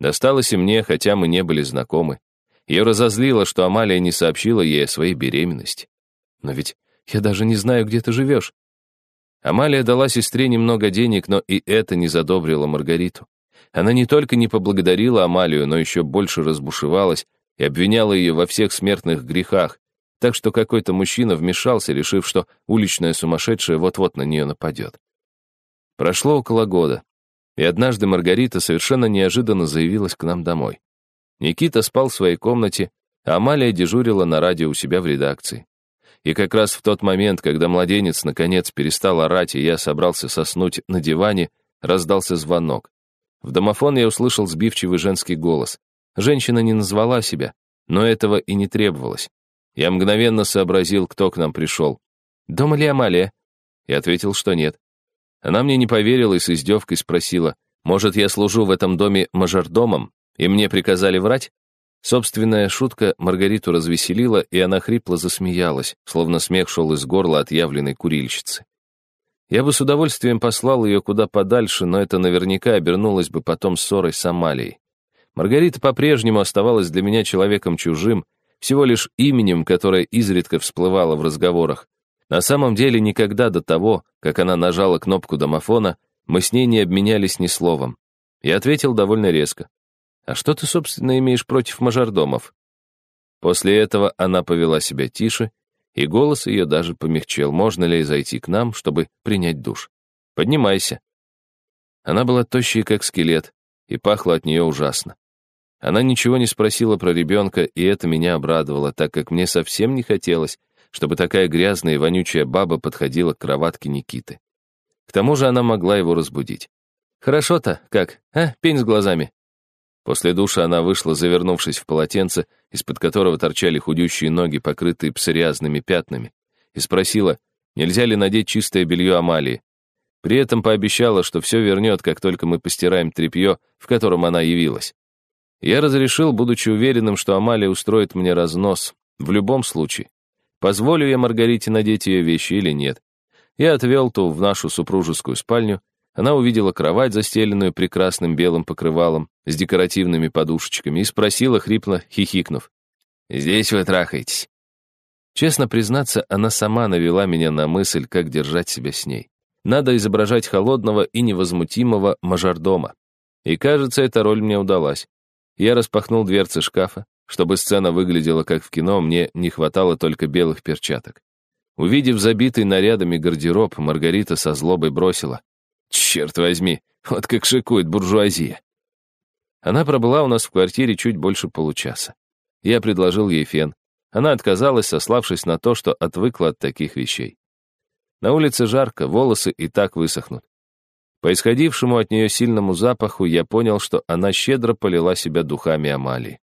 Досталось и мне, хотя мы не были знакомы. Ее разозлило, что Амалия не сообщила ей о своей беременности. Но ведь я даже не знаю, где ты живешь. Амалия дала сестре немного денег, но и это не задобрило Маргариту. Она не только не поблагодарила Амалию, но еще больше разбушевалась и обвиняла ее во всех смертных грехах, так что какой-то мужчина вмешался, решив, что уличная сумасшедшая вот-вот на нее нападет. Прошло около года. И однажды Маргарита совершенно неожиданно заявилась к нам домой. Никита спал в своей комнате, а Амалия дежурила на радио у себя в редакции. И как раз в тот момент, когда младенец наконец перестал орать, и я собрался соснуть на диване, раздался звонок. В домофон я услышал сбивчивый женский голос. Женщина не назвала себя, но этого и не требовалось. Я мгновенно сообразил, кто к нам пришел. «Дома ли Амалия?» Я ответил, что нет. Она мне не поверила и с издевкой спросила, может, я служу в этом доме мажордомом, и мне приказали врать? Собственная шутка Маргариту развеселила, и она хрипло засмеялась, словно смех шел из горла отъявленной курильщицы. Я бы с удовольствием послал ее куда подальше, но это наверняка обернулось бы потом ссорой с Амалией. Маргарита по-прежнему оставалась для меня человеком чужим, всего лишь именем, которое изредка всплывало в разговорах, на самом деле никогда до того, как она нажала кнопку домофона, мы с ней не обменялись ни словом. Я ответил довольно резко. «А что ты, собственно, имеешь против мажордомов?» После этого она повела себя тише, и голос ее даже помягчел. Можно ли зайти к нам, чтобы принять душ? Поднимайся. Она была тощей, как скелет, и пахла от нее ужасно. Она ничего не спросила про ребенка, и это меня обрадовало, так как мне совсем не хотелось, чтобы такая грязная и вонючая баба подходила к кроватке Никиты. К тому же она могла его разбудить. «Хорошо-то, как, а, пень с глазами?» После душа она вышла, завернувшись в полотенце, из-под которого торчали худющие ноги, покрытые псориазными пятнами, и спросила, нельзя ли надеть чистое белье Амалии. При этом пообещала, что все вернет, как только мы постираем тряпье, в котором она явилась. Я разрешил, будучи уверенным, что Амалия устроит мне разнос, в любом случае. Позволю я Маргарите надеть ее вещи или нет. Я отвел ту в нашу супружескую спальню, она увидела кровать, застеленную прекрасным белым покрывалом с декоративными подушечками, и спросила, хрипло хихикнув. «Здесь вы трахаетесь?» Честно признаться, она сама навела меня на мысль, как держать себя с ней. Надо изображать холодного и невозмутимого мажордома. И, кажется, эта роль мне удалась. Я распахнул дверцы шкафа. Чтобы сцена выглядела как в кино, мне не хватало только белых перчаток. Увидев забитый нарядами гардероб, Маргарита со злобой бросила. Черт возьми, вот как шикует буржуазия. Она пробыла у нас в квартире чуть больше получаса. Я предложил ей фен. Она отказалась, сославшись на то, что отвыкла от таких вещей. На улице жарко, волосы и так высохнут. По исходившему от нее сильному запаху я понял, что она щедро полила себя духами Амалии.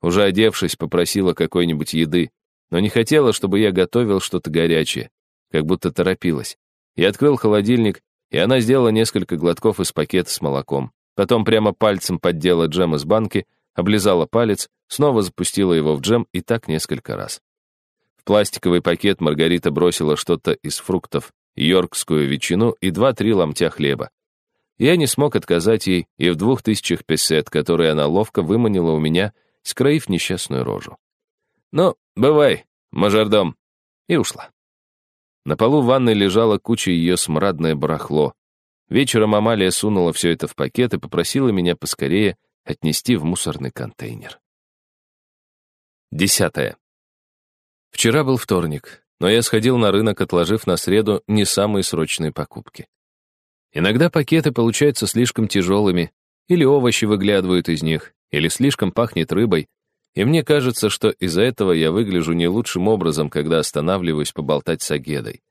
Уже одевшись, попросила какой-нибудь еды, но не хотела, чтобы я готовил что-то горячее, как будто торопилась. Я открыл холодильник и она сделала несколько глотков из пакета с молоком. Потом прямо пальцем поддела джем из банки, облизала палец, снова запустила его в джем и так несколько раз. В пластиковый пакет Маргарита бросила что-то из фруктов, йоркскую ветчину и два-три ломтя хлеба. Я не смог отказать ей и в двух тысячах песет, которые она ловко выманила у меня, скроив несчастную рожу. «Ну, бывай, мажордом!» И ушла. На полу ванной лежала куча ее смрадное барахло. Вечером Амалия сунула все это в пакет и попросила меня поскорее отнести в мусорный контейнер. Десятое. Вчера был вторник, но я сходил на рынок, отложив на среду не самые срочные покупки. Иногда пакеты получаются слишком тяжелыми, или овощи выглядывают из них, или слишком пахнет рыбой, и мне кажется, что из-за этого я выгляжу не лучшим образом, когда останавливаюсь поболтать с Агедой.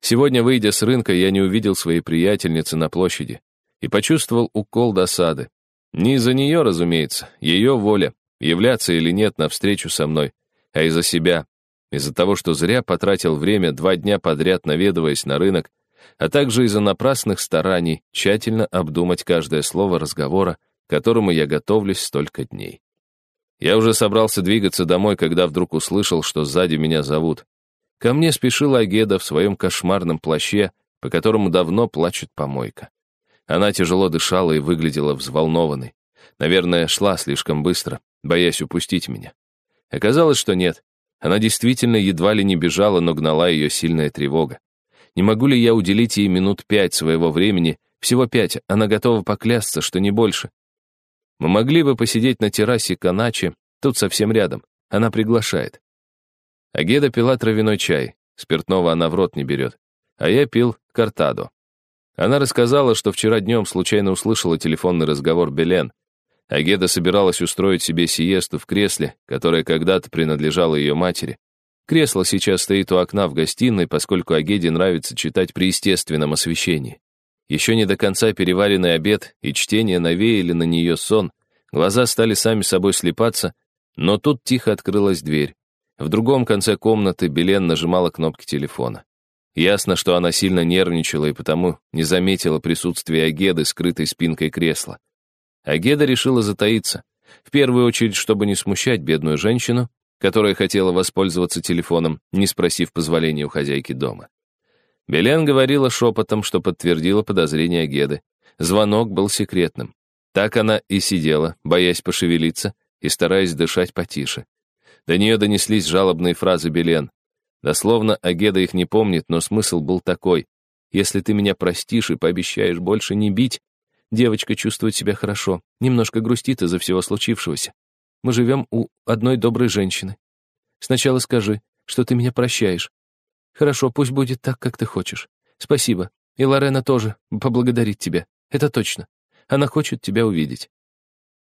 Сегодня, выйдя с рынка, я не увидел своей приятельницы на площади и почувствовал укол досады. Не из-за нее, разумеется, ее воля, являться или нет навстречу со мной, а из-за себя, из-за того, что зря потратил время два дня подряд наведываясь на рынок, а также из-за напрасных стараний тщательно обдумать каждое слово разговора, которому я готовлюсь столько дней. Я уже собрался двигаться домой, когда вдруг услышал, что сзади меня зовут. Ко мне спешила Агеда в своем кошмарном плаще, по которому давно плачет помойка. Она тяжело дышала и выглядела взволнованной. Наверное, шла слишком быстро, боясь упустить меня. Оказалось, что нет. Она действительно едва ли не бежала, но гнала ее сильная тревога. Не могу ли я уделить ей минут пять своего времени? Всего пять, она готова поклясться, что не больше. Мы могли бы посидеть на террасе Каначи, тут совсем рядом. Она приглашает. Агеда пила травяной чай, спиртного она в рот не берет, а я пил картадо. Она рассказала, что вчера днем случайно услышала телефонный разговор Белен. Агеда собиралась устроить себе сиесту в кресле, которое когда-то принадлежало ее матери. Кресло сейчас стоит у окна в гостиной, поскольку Агеде нравится читать при естественном освещении. Еще не до конца переваренный обед и чтение навеяли на нее сон. Глаза стали сами собой слепаться, но тут тихо открылась дверь. В другом конце комнаты Белен нажимала кнопки телефона. Ясно, что она сильно нервничала и потому не заметила присутствия Агеды, скрытой спинкой кресла. Агеда решила затаиться. В первую очередь, чтобы не смущать бедную женщину, которая хотела воспользоваться телефоном, не спросив позволения у хозяйки дома. Белен говорила шепотом, что подтвердила подозрения Геды. Звонок был секретным. Так она и сидела, боясь пошевелиться и стараясь дышать потише. До нее донеслись жалобные фразы Белен. Дословно Агеда их не помнит, но смысл был такой. «Если ты меня простишь и пообещаешь больше не бить, девочка чувствует себя хорошо, немножко грустит из-за всего случившегося. Мы живем у одной доброй женщины. Сначала скажи, что ты меня прощаешь, Хорошо, пусть будет так, как ты хочешь. Спасибо. И Лорена тоже поблагодарит тебя. Это точно. Она хочет тебя увидеть.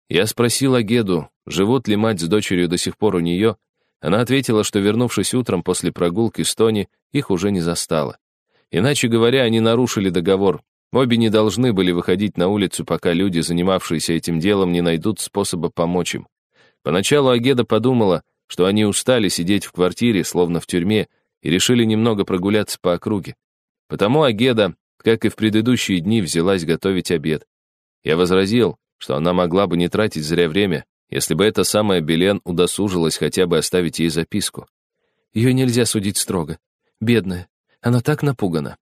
Я спросил Агеду, живут ли мать с дочерью до сих пор у нее. Она ответила, что, вернувшись утром после прогулки с Тони, их уже не застала. Иначе говоря, они нарушили договор. Обе не должны были выходить на улицу, пока люди, занимавшиеся этим делом, не найдут способа помочь им. Поначалу Агеда подумала, что они устали сидеть в квартире, словно в тюрьме, и решили немного прогуляться по округе. Потому Агеда, как и в предыдущие дни, взялась готовить обед. Я возразил, что она могла бы не тратить зря время, если бы эта самая Белен удосужилась хотя бы оставить ей записку. Ее нельзя судить строго. Бедная. Она так напугана.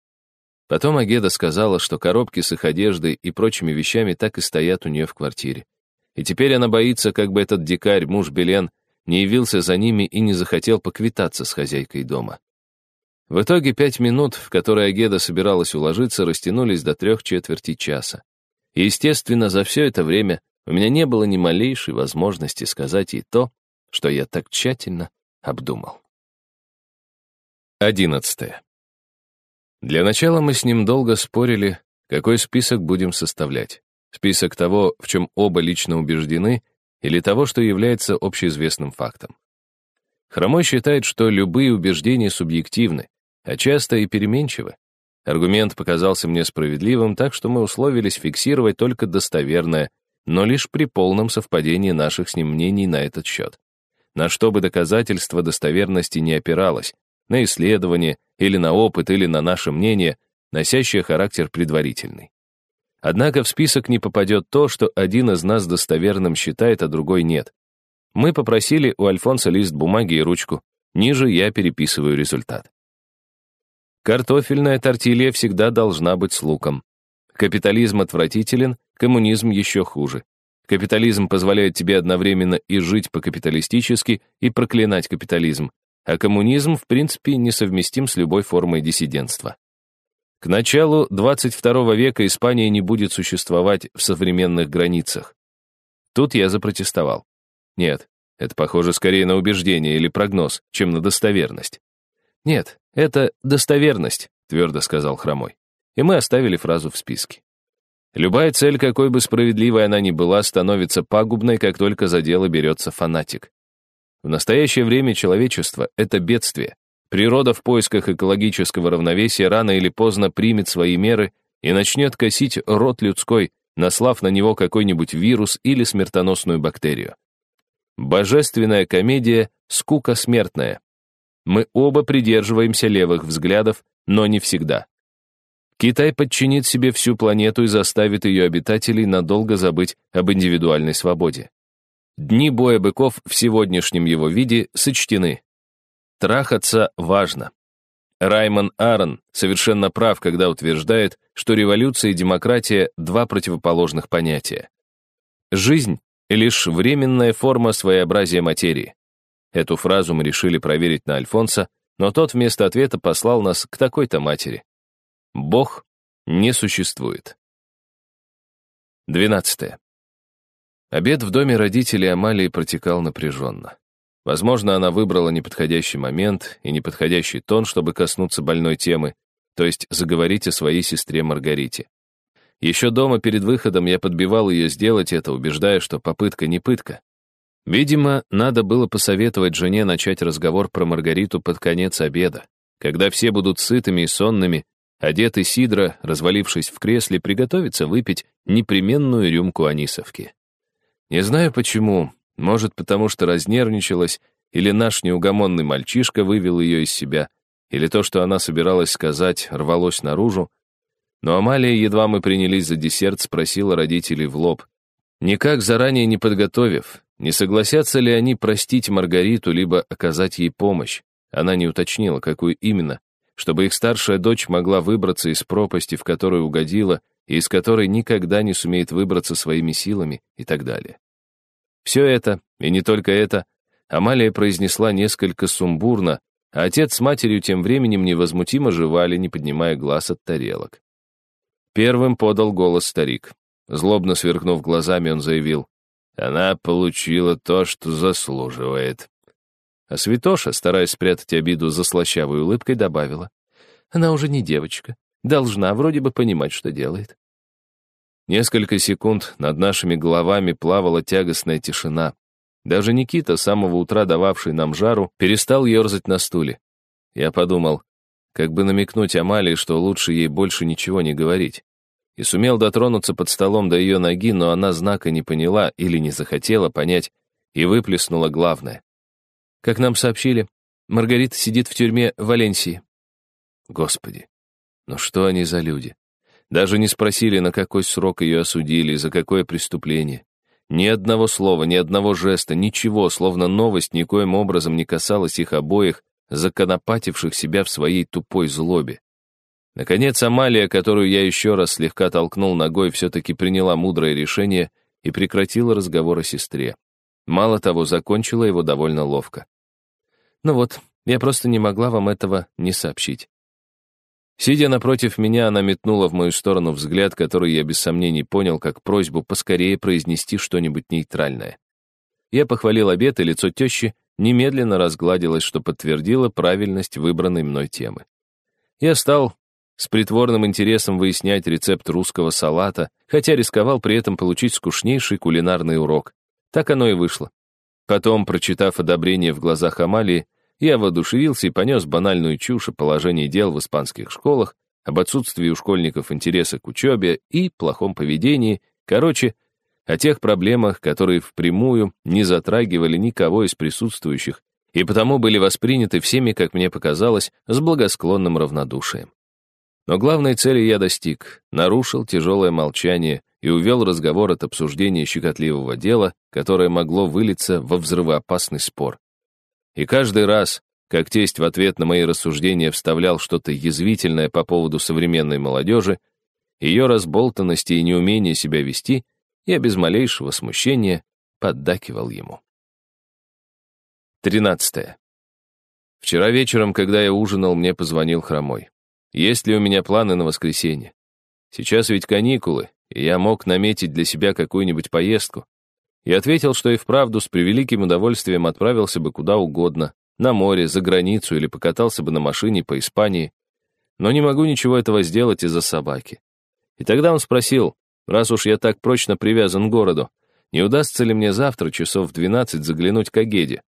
Потом Агеда сказала, что коробки с их одеждой и прочими вещами так и стоят у нее в квартире. И теперь она боится, как бы этот дикарь, муж Белен, не явился за ними и не захотел поквитаться с хозяйкой дома. В итоге пять минут, в которые Агеда собиралась уложиться, растянулись до трех четверти часа. И, естественно, за все это время у меня не было ни малейшей возможности сказать ей то, что я так тщательно обдумал. Одиннадцатое. Для начала мы с ним долго спорили, какой список будем составлять. Список того, в чем оба лично убеждены, или того, что является общеизвестным фактом. Хромой считает, что любые убеждения субъективны, а часто и переменчивы. Аргумент показался мне справедливым, так что мы условились фиксировать только достоверное, но лишь при полном совпадении наших с ним мнений на этот счет. На что бы доказательство достоверности не опиралось, на исследование, или на опыт, или на наше мнение, носящее характер предварительный. Однако в список не попадет то, что один из нас достоверным считает, а другой нет. Мы попросили у Альфонса лист бумаги и ручку. Ниже я переписываю результат. Картофельная тортилья всегда должна быть с луком. Капитализм отвратителен, коммунизм еще хуже. Капитализм позволяет тебе одновременно и жить по-капиталистически, и проклинать капитализм, а коммунизм, в принципе, несовместим с любой формой диссидентства. К началу 22 века Испания не будет существовать в современных границах. Тут я запротестовал. Нет, это похоже скорее на убеждение или прогноз, чем на достоверность. Нет, это достоверность, твердо сказал Хромой. И мы оставили фразу в списке. Любая цель, какой бы справедливой она ни была, становится пагубной, как только за дело берется фанатик. В настоящее время человечество — это бедствие. Природа в поисках экологического равновесия рано или поздно примет свои меры и начнет косить род людской, наслав на него какой-нибудь вирус или смертоносную бактерию. Божественная комедия — скука смертная. Мы оба придерживаемся левых взглядов, но не всегда. Китай подчинит себе всю планету и заставит ее обитателей надолго забыть об индивидуальной свободе. Дни боя быков в сегодняшнем его виде сочтены. Трахаться важно. Раймон Аарон совершенно прав, когда утверждает, что революция и демократия — два противоположных понятия. Жизнь — лишь временная форма своеобразия материи. Эту фразу мы решили проверить на Альфонса, но тот вместо ответа послал нас к такой-то матери. Бог не существует. Двенадцатое. Обед в доме родителей Амалии протекал напряженно. Возможно, она выбрала неподходящий момент и неподходящий тон, чтобы коснуться больной темы, то есть заговорить о своей сестре Маргарите. Еще дома перед выходом я подбивал ее сделать это, убеждая, что попытка не пытка. Видимо, надо было посоветовать жене начать разговор про Маргариту под конец обеда, когда все будут сытыми и сонными, одеты Сидра, развалившись в кресле, приготовиться выпить непременную рюмку анисовки. Не знаю почему, может, потому что разнервничалась, или наш неугомонный мальчишка вывел ее из себя, или то, что она собиралась сказать, рвалось наружу. Но Амалия, едва мы принялись за десерт, спросила родителей в лоб, никак заранее не подготовив, не согласятся ли они простить Маргариту, либо оказать ей помощь. Она не уточнила, какую именно, чтобы их старшая дочь могла выбраться из пропасти, в которую угодила, и из которой никогда не сумеет выбраться своими силами и так далее. Все это, и не только это, Амалия произнесла несколько сумбурно, а отец с матерью тем временем невозмутимо жевали, не поднимая глаз от тарелок. Первым подал голос старик. Злобно сверкнув глазами, он заявил, «Она получила то, что заслуживает». А Святоша, стараясь спрятать обиду за слащавой улыбкой, добавила, «Она уже не девочка, должна вроде бы понимать, что делает». Несколько секунд над нашими головами плавала тягостная тишина. Даже Никита, самого утра дававший нам жару, перестал ерзать на стуле. Я подумал, как бы намекнуть Амалии, что лучше ей больше ничего не говорить. И сумел дотронуться под столом до ее ноги, но она знака не поняла или не захотела понять, и выплеснула главное. Как нам сообщили, Маргарита сидит в тюрьме в Валенсии. Господи, ну что они за люди? Даже не спросили, на какой срок ее осудили, за какое преступление. Ни одного слова, ни одного жеста, ничего, словно новость никоим образом не касалась их обоих, законопативших себя в своей тупой злобе. Наконец, Амалия, которую я еще раз слегка толкнул ногой, все-таки приняла мудрое решение и прекратила разговор о сестре. Мало того, закончила его довольно ловко. Ну вот, я просто не могла вам этого не сообщить. Сидя напротив меня, она метнула в мою сторону взгляд, который я без сомнений понял как просьбу поскорее произнести что-нибудь нейтральное. Я похвалил обед, и лицо тещи немедленно разгладилось, что подтвердило правильность выбранной мной темы. Я стал с притворным интересом выяснять рецепт русского салата, хотя рисковал при этом получить скучнейший кулинарный урок. Так оно и вышло. Потом, прочитав одобрение в глазах Амалии, я воодушевился и понес банальную чушь о положении дел в испанских школах, об отсутствии у школьников интереса к учебе и плохом поведении, короче, о тех проблемах, которые впрямую не затрагивали никого из присутствующих и потому были восприняты всеми, как мне показалось, с благосклонным равнодушием. Но главной цели я достиг, нарушил тяжелое молчание и увел разговор от обсуждения щекотливого дела, которое могло вылиться во взрывоопасный спор. И каждый раз, как тесть в ответ на мои рассуждения вставлял что-то язвительное по поводу современной молодежи, ее разболтанности и неумения себя вести, я без малейшего смущения поддакивал ему. 13. Вчера вечером, когда я ужинал, мне позвонил Хромой. Есть ли у меня планы на воскресенье? Сейчас ведь каникулы, и я мог наметить для себя какую-нибудь поездку. Я ответил, что и вправду с превеликим удовольствием отправился бы куда угодно, на море, за границу или покатался бы на машине по Испании, но не могу ничего этого сделать из-за собаки. И тогда он спросил, раз уж я так прочно привязан к городу, не удастся ли мне завтра часов в 12 заглянуть к Агеде.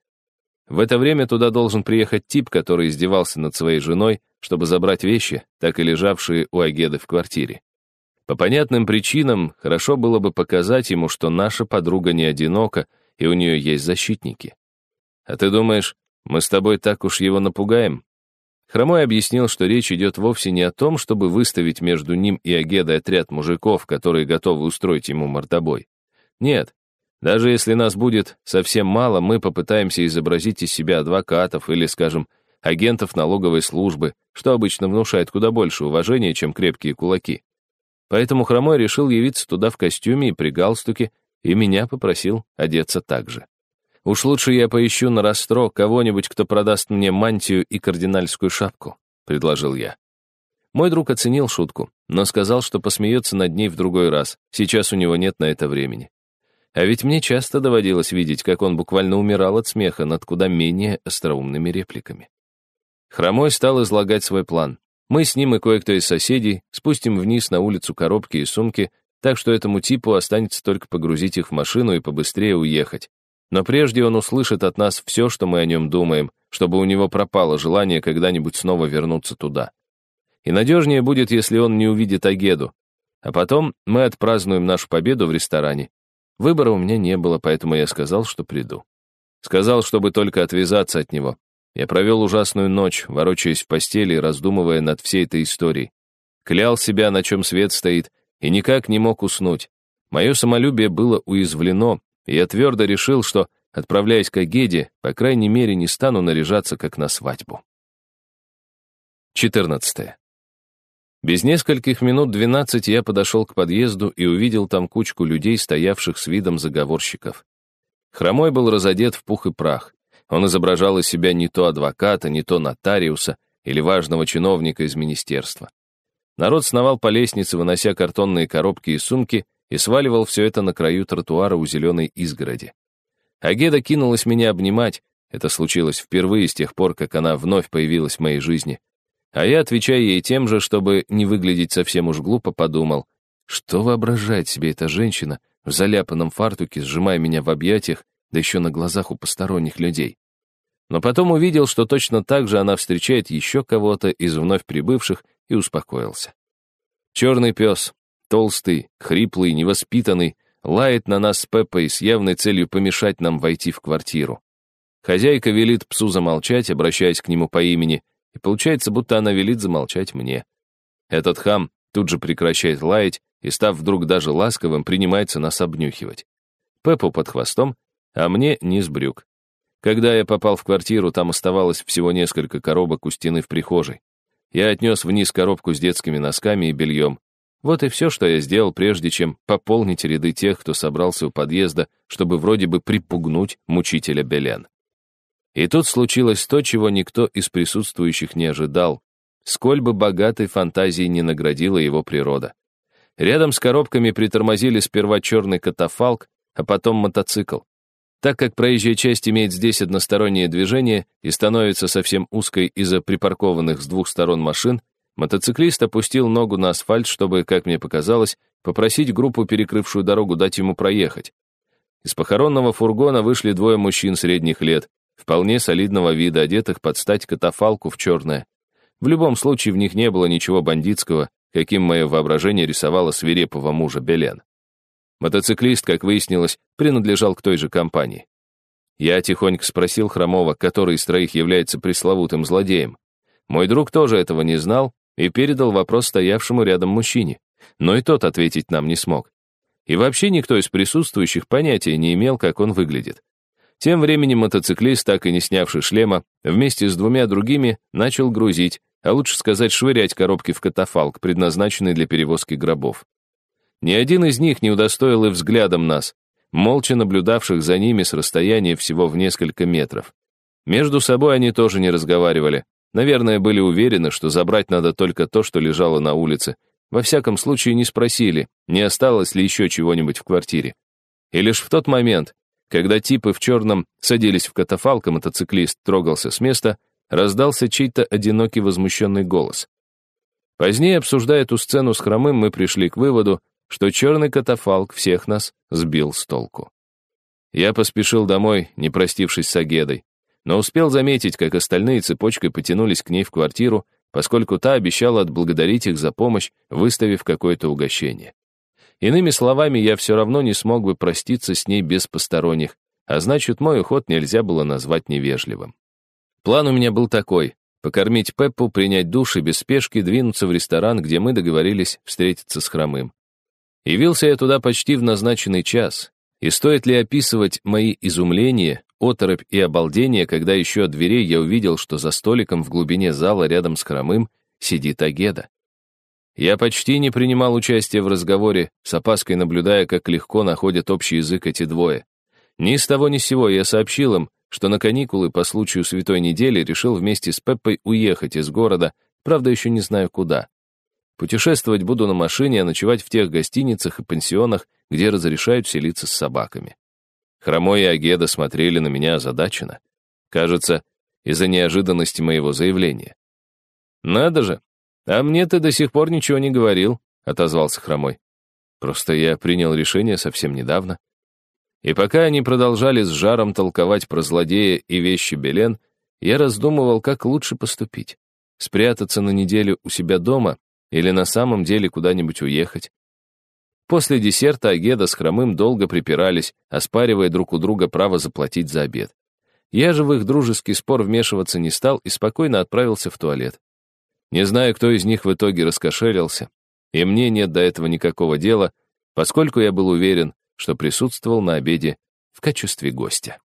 В это время туда должен приехать тип, который издевался над своей женой, чтобы забрать вещи, так и лежавшие у Агеды в квартире. По понятным причинам, хорошо было бы показать ему, что наша подруга не одинока, и у нее есть защитники. А ты думаешь, мы с тобой так уж его напугаем? Хромой объяснил, что речь идет вовсе не о том, чтобы выставить между ним и Агедой отряд мужиков, которые готовы устроить ему мордобой. Нет, даже если нас будет совсем мало, мы попытаемся изобразить из себя адвокатов или, скажем, агентов налоговой службы, что обычно внушает куда больше уважения, чем крепкие кулаки. Поэтому Хромой решил явиться туда в костюме и при галстуке, и меня попросил одеться так же. Уж лучше я поищу на растро кого-нибудь, кто продаст мне мантию и кардинальскую шапку, предложил я. Мой друг оценил шутку, но сказал, что посмеется над ней в другой раз. Сейчас у него нет на это времени. А ведь мне часто доводилось видеть, как он буквально умирал от смеха над куда менее остроумными репликами. Хромой стал излагать свой план. Мы с ним и кое-кто из соседей спустим вниз на улицу коробки и сумки, так что этому типу останется только погрузить их в машину и побыстрее уехать. Но прежде он услышит от нас все, что мы о нем думаем, чтобы у него пропало желание когда-нибудь снова вернуться туда. И надежнее будет, если он не увидит Агеду. А потом мы отпразднуем нашу победу в ресторане. Выбора у меня не было, поэтому я сказал, что приду. Сказал, чтобы только отвязаться от него. Я провел ужасную ночь, ворочаясь в постели, раздумывая над всей этой историей. Клял себя, на чем свет стоит, и никак не мог уснуть. Мое самолюбие было уязвлено, и я твердо решил, что, отправляясь к Агеде, по крайней мере, не стану наряжаться, как на свадьбу. 14. Без нескольких минут 12 я подошел к подъезду и увидел там кучку людей, стоявших с видом заговорщиков. Хромой был разодет в пух и прах. Он изображал из себя не то адвоката, не то нотариуса или важного чиновника из министерства. Народ сновал по лестнице, вынося картонные коробки и сумки, и сваливал все это на краю тротуара у зеленой изгороди. Агеда кинулась меня обнимать, это случилось впервые с тех пор, как она вновь появилась в моей жизни. А я, отвечая ей тем же, чтобы не выглядеть совсем уж глупо, подумал, что воображает себе эта женщина в заляпанном фартуке, сжимая меня в объятиях да еще на глазах у посторонних людей. Но потом увидел, что точно так же она встречает еще кого-то из вновь прибывших и успокоился. Черный пес, толстый, хриплый, невоспитанный, лает на нас с Пеппой с явной целью помешать нам войти в квартиру. Хозяйка велит псу замолчать, обращаясь к нему по имени, и получается, будто она велит замолчать мне. Этот хам тут же прекращает лаять и, став вдруг даже ласковым, принимается нас обнюхивать. Пеппу под хвостом, а мне низ брюк. Когда я попал в квартиру, там оставалось всего несколько коробок у стены в прихожей. Я отнес вниз коробку с детскими носками и бельем. Вот и все, что я сделал, прежде чем пополнить ряды тех, кто собрался у подъезда, чтобы вроде бы припугнуть мучителя Белен. И тут случилось то, чего никто из присутствующих не ожидал, сколь бы богатой фантазией не наградила его природа. Рядом с коробками притормозили сперва черный катафалк, а потом мотоцикл. Так как проезжая часть имеет здесь одностороннее движение и становится совсем узкой из-за припаркованных с двух сторон машин, мотоциклист опустил ногу на асфальт, чтобы, как мне показалось, попросить группу, перекрывшую дорогу, дать ему проехать. Из похоронного фургона вышли двое мужчин средних лет, вполне солидного вида, одетых под стать катафалку в черное. В любом случае в них не было ничего бандитского, каким мое воображение рисовало свирепого мужа Белен. Мотоциклист, как выяснилось, принадлежал к той же компании. Я тихонько спросил Хромова, который из троих является пресловутым злодеем. Мой друг тоже этого не знал и передал вопрос стоявшему рядом мужчине, но и тот ответить нам не смог. И вообще никто из присутствующих понятия не имел, как он выглядит. Тем временем мотоциклист, так и не снявший шлема, вместе с двумя другими начал грузить, а лучше сказать швырять коробки в катафалк, предназначенный для перевозки гробов. Ни один из них не удостоил и взглядом нас, молча наблюдавших за ними с расстояния всего в несколько метров. Между собой они тоже не разговаривали. Наверное, были уверены, что забрать надо только то, что лежало на улице. Во всяком случае, не спросили, не осталось ли еще чего-нибудь в квартире. И лишь в тот момент, когда типы в черном садились в катафалк, мотоциклист трогался с места, раздался чей-то одинокий возмущенный голос. Позднее, обсуждая эту сцену с хромым, мы пришли к выводу, что черный катафалк всех нас сбил с толку. Я поспешил домой, не простившись с Агедой, но успел заметить, как остальные цепочкой потянулись к ней в квартиру, поскольку та обещала отблагодарить их за помощь, выставив какое-то угощение. Иными словами, я все равно не смог бы проститься с ней без посторонних, а значит, мой уход нельзя было назвать невежливым. План у меня был такой — покормить Пеппу, принять душ и без спешки двинуться в ресторан, где мы договорились встретиться с Хромым. Явился я туда почти в назначенный час, и стоит ли описывать мои изумления, оторопь и обалдение, когда еще от дверей я увидел, что за столиком в глубине зала рядом с Хромым сидит Агеда. Я почти не принимал участия в разговоре, с опаской наблюдая, как легко находят общий язык эти двое. Ни с того ни с сего я сообщил им, что на каникулы по случаю Святой недели решил вместе с Пеппой уехать из города, правда, еще не знаю куда. Путешествовать буду на машине, а ночевать в тех гостиницах и пансионах, где разрешают селиться с собаками. Хромой и Агеда смотрели на меня озадаченно. Кажется, из-за неожиданности моего заявления. «Надо же! А мне ты до сих пор ничего не говорил», — отозвался Хромой. «Просто я принял решение совсем недавно». И пока они продолжали с жаром толковать про злодея и вещи Белен, я раздумывал, как лучше поступить. Спрятаться на неделю у себя дома или на самом деле куда-нибудь уехать? После десерта Агеда с Хромым долго припирались, оспаривая друг у друга право заплатить за обед. Я же в их дружеский спор вмешиваться не стал и спокойно отправился в туалет. Не знаю, кто из них в итоге раскошелился, и мне нет до этого никакого дела, поскольку я был уверен, что присутствовал на обеде в качестве гостя.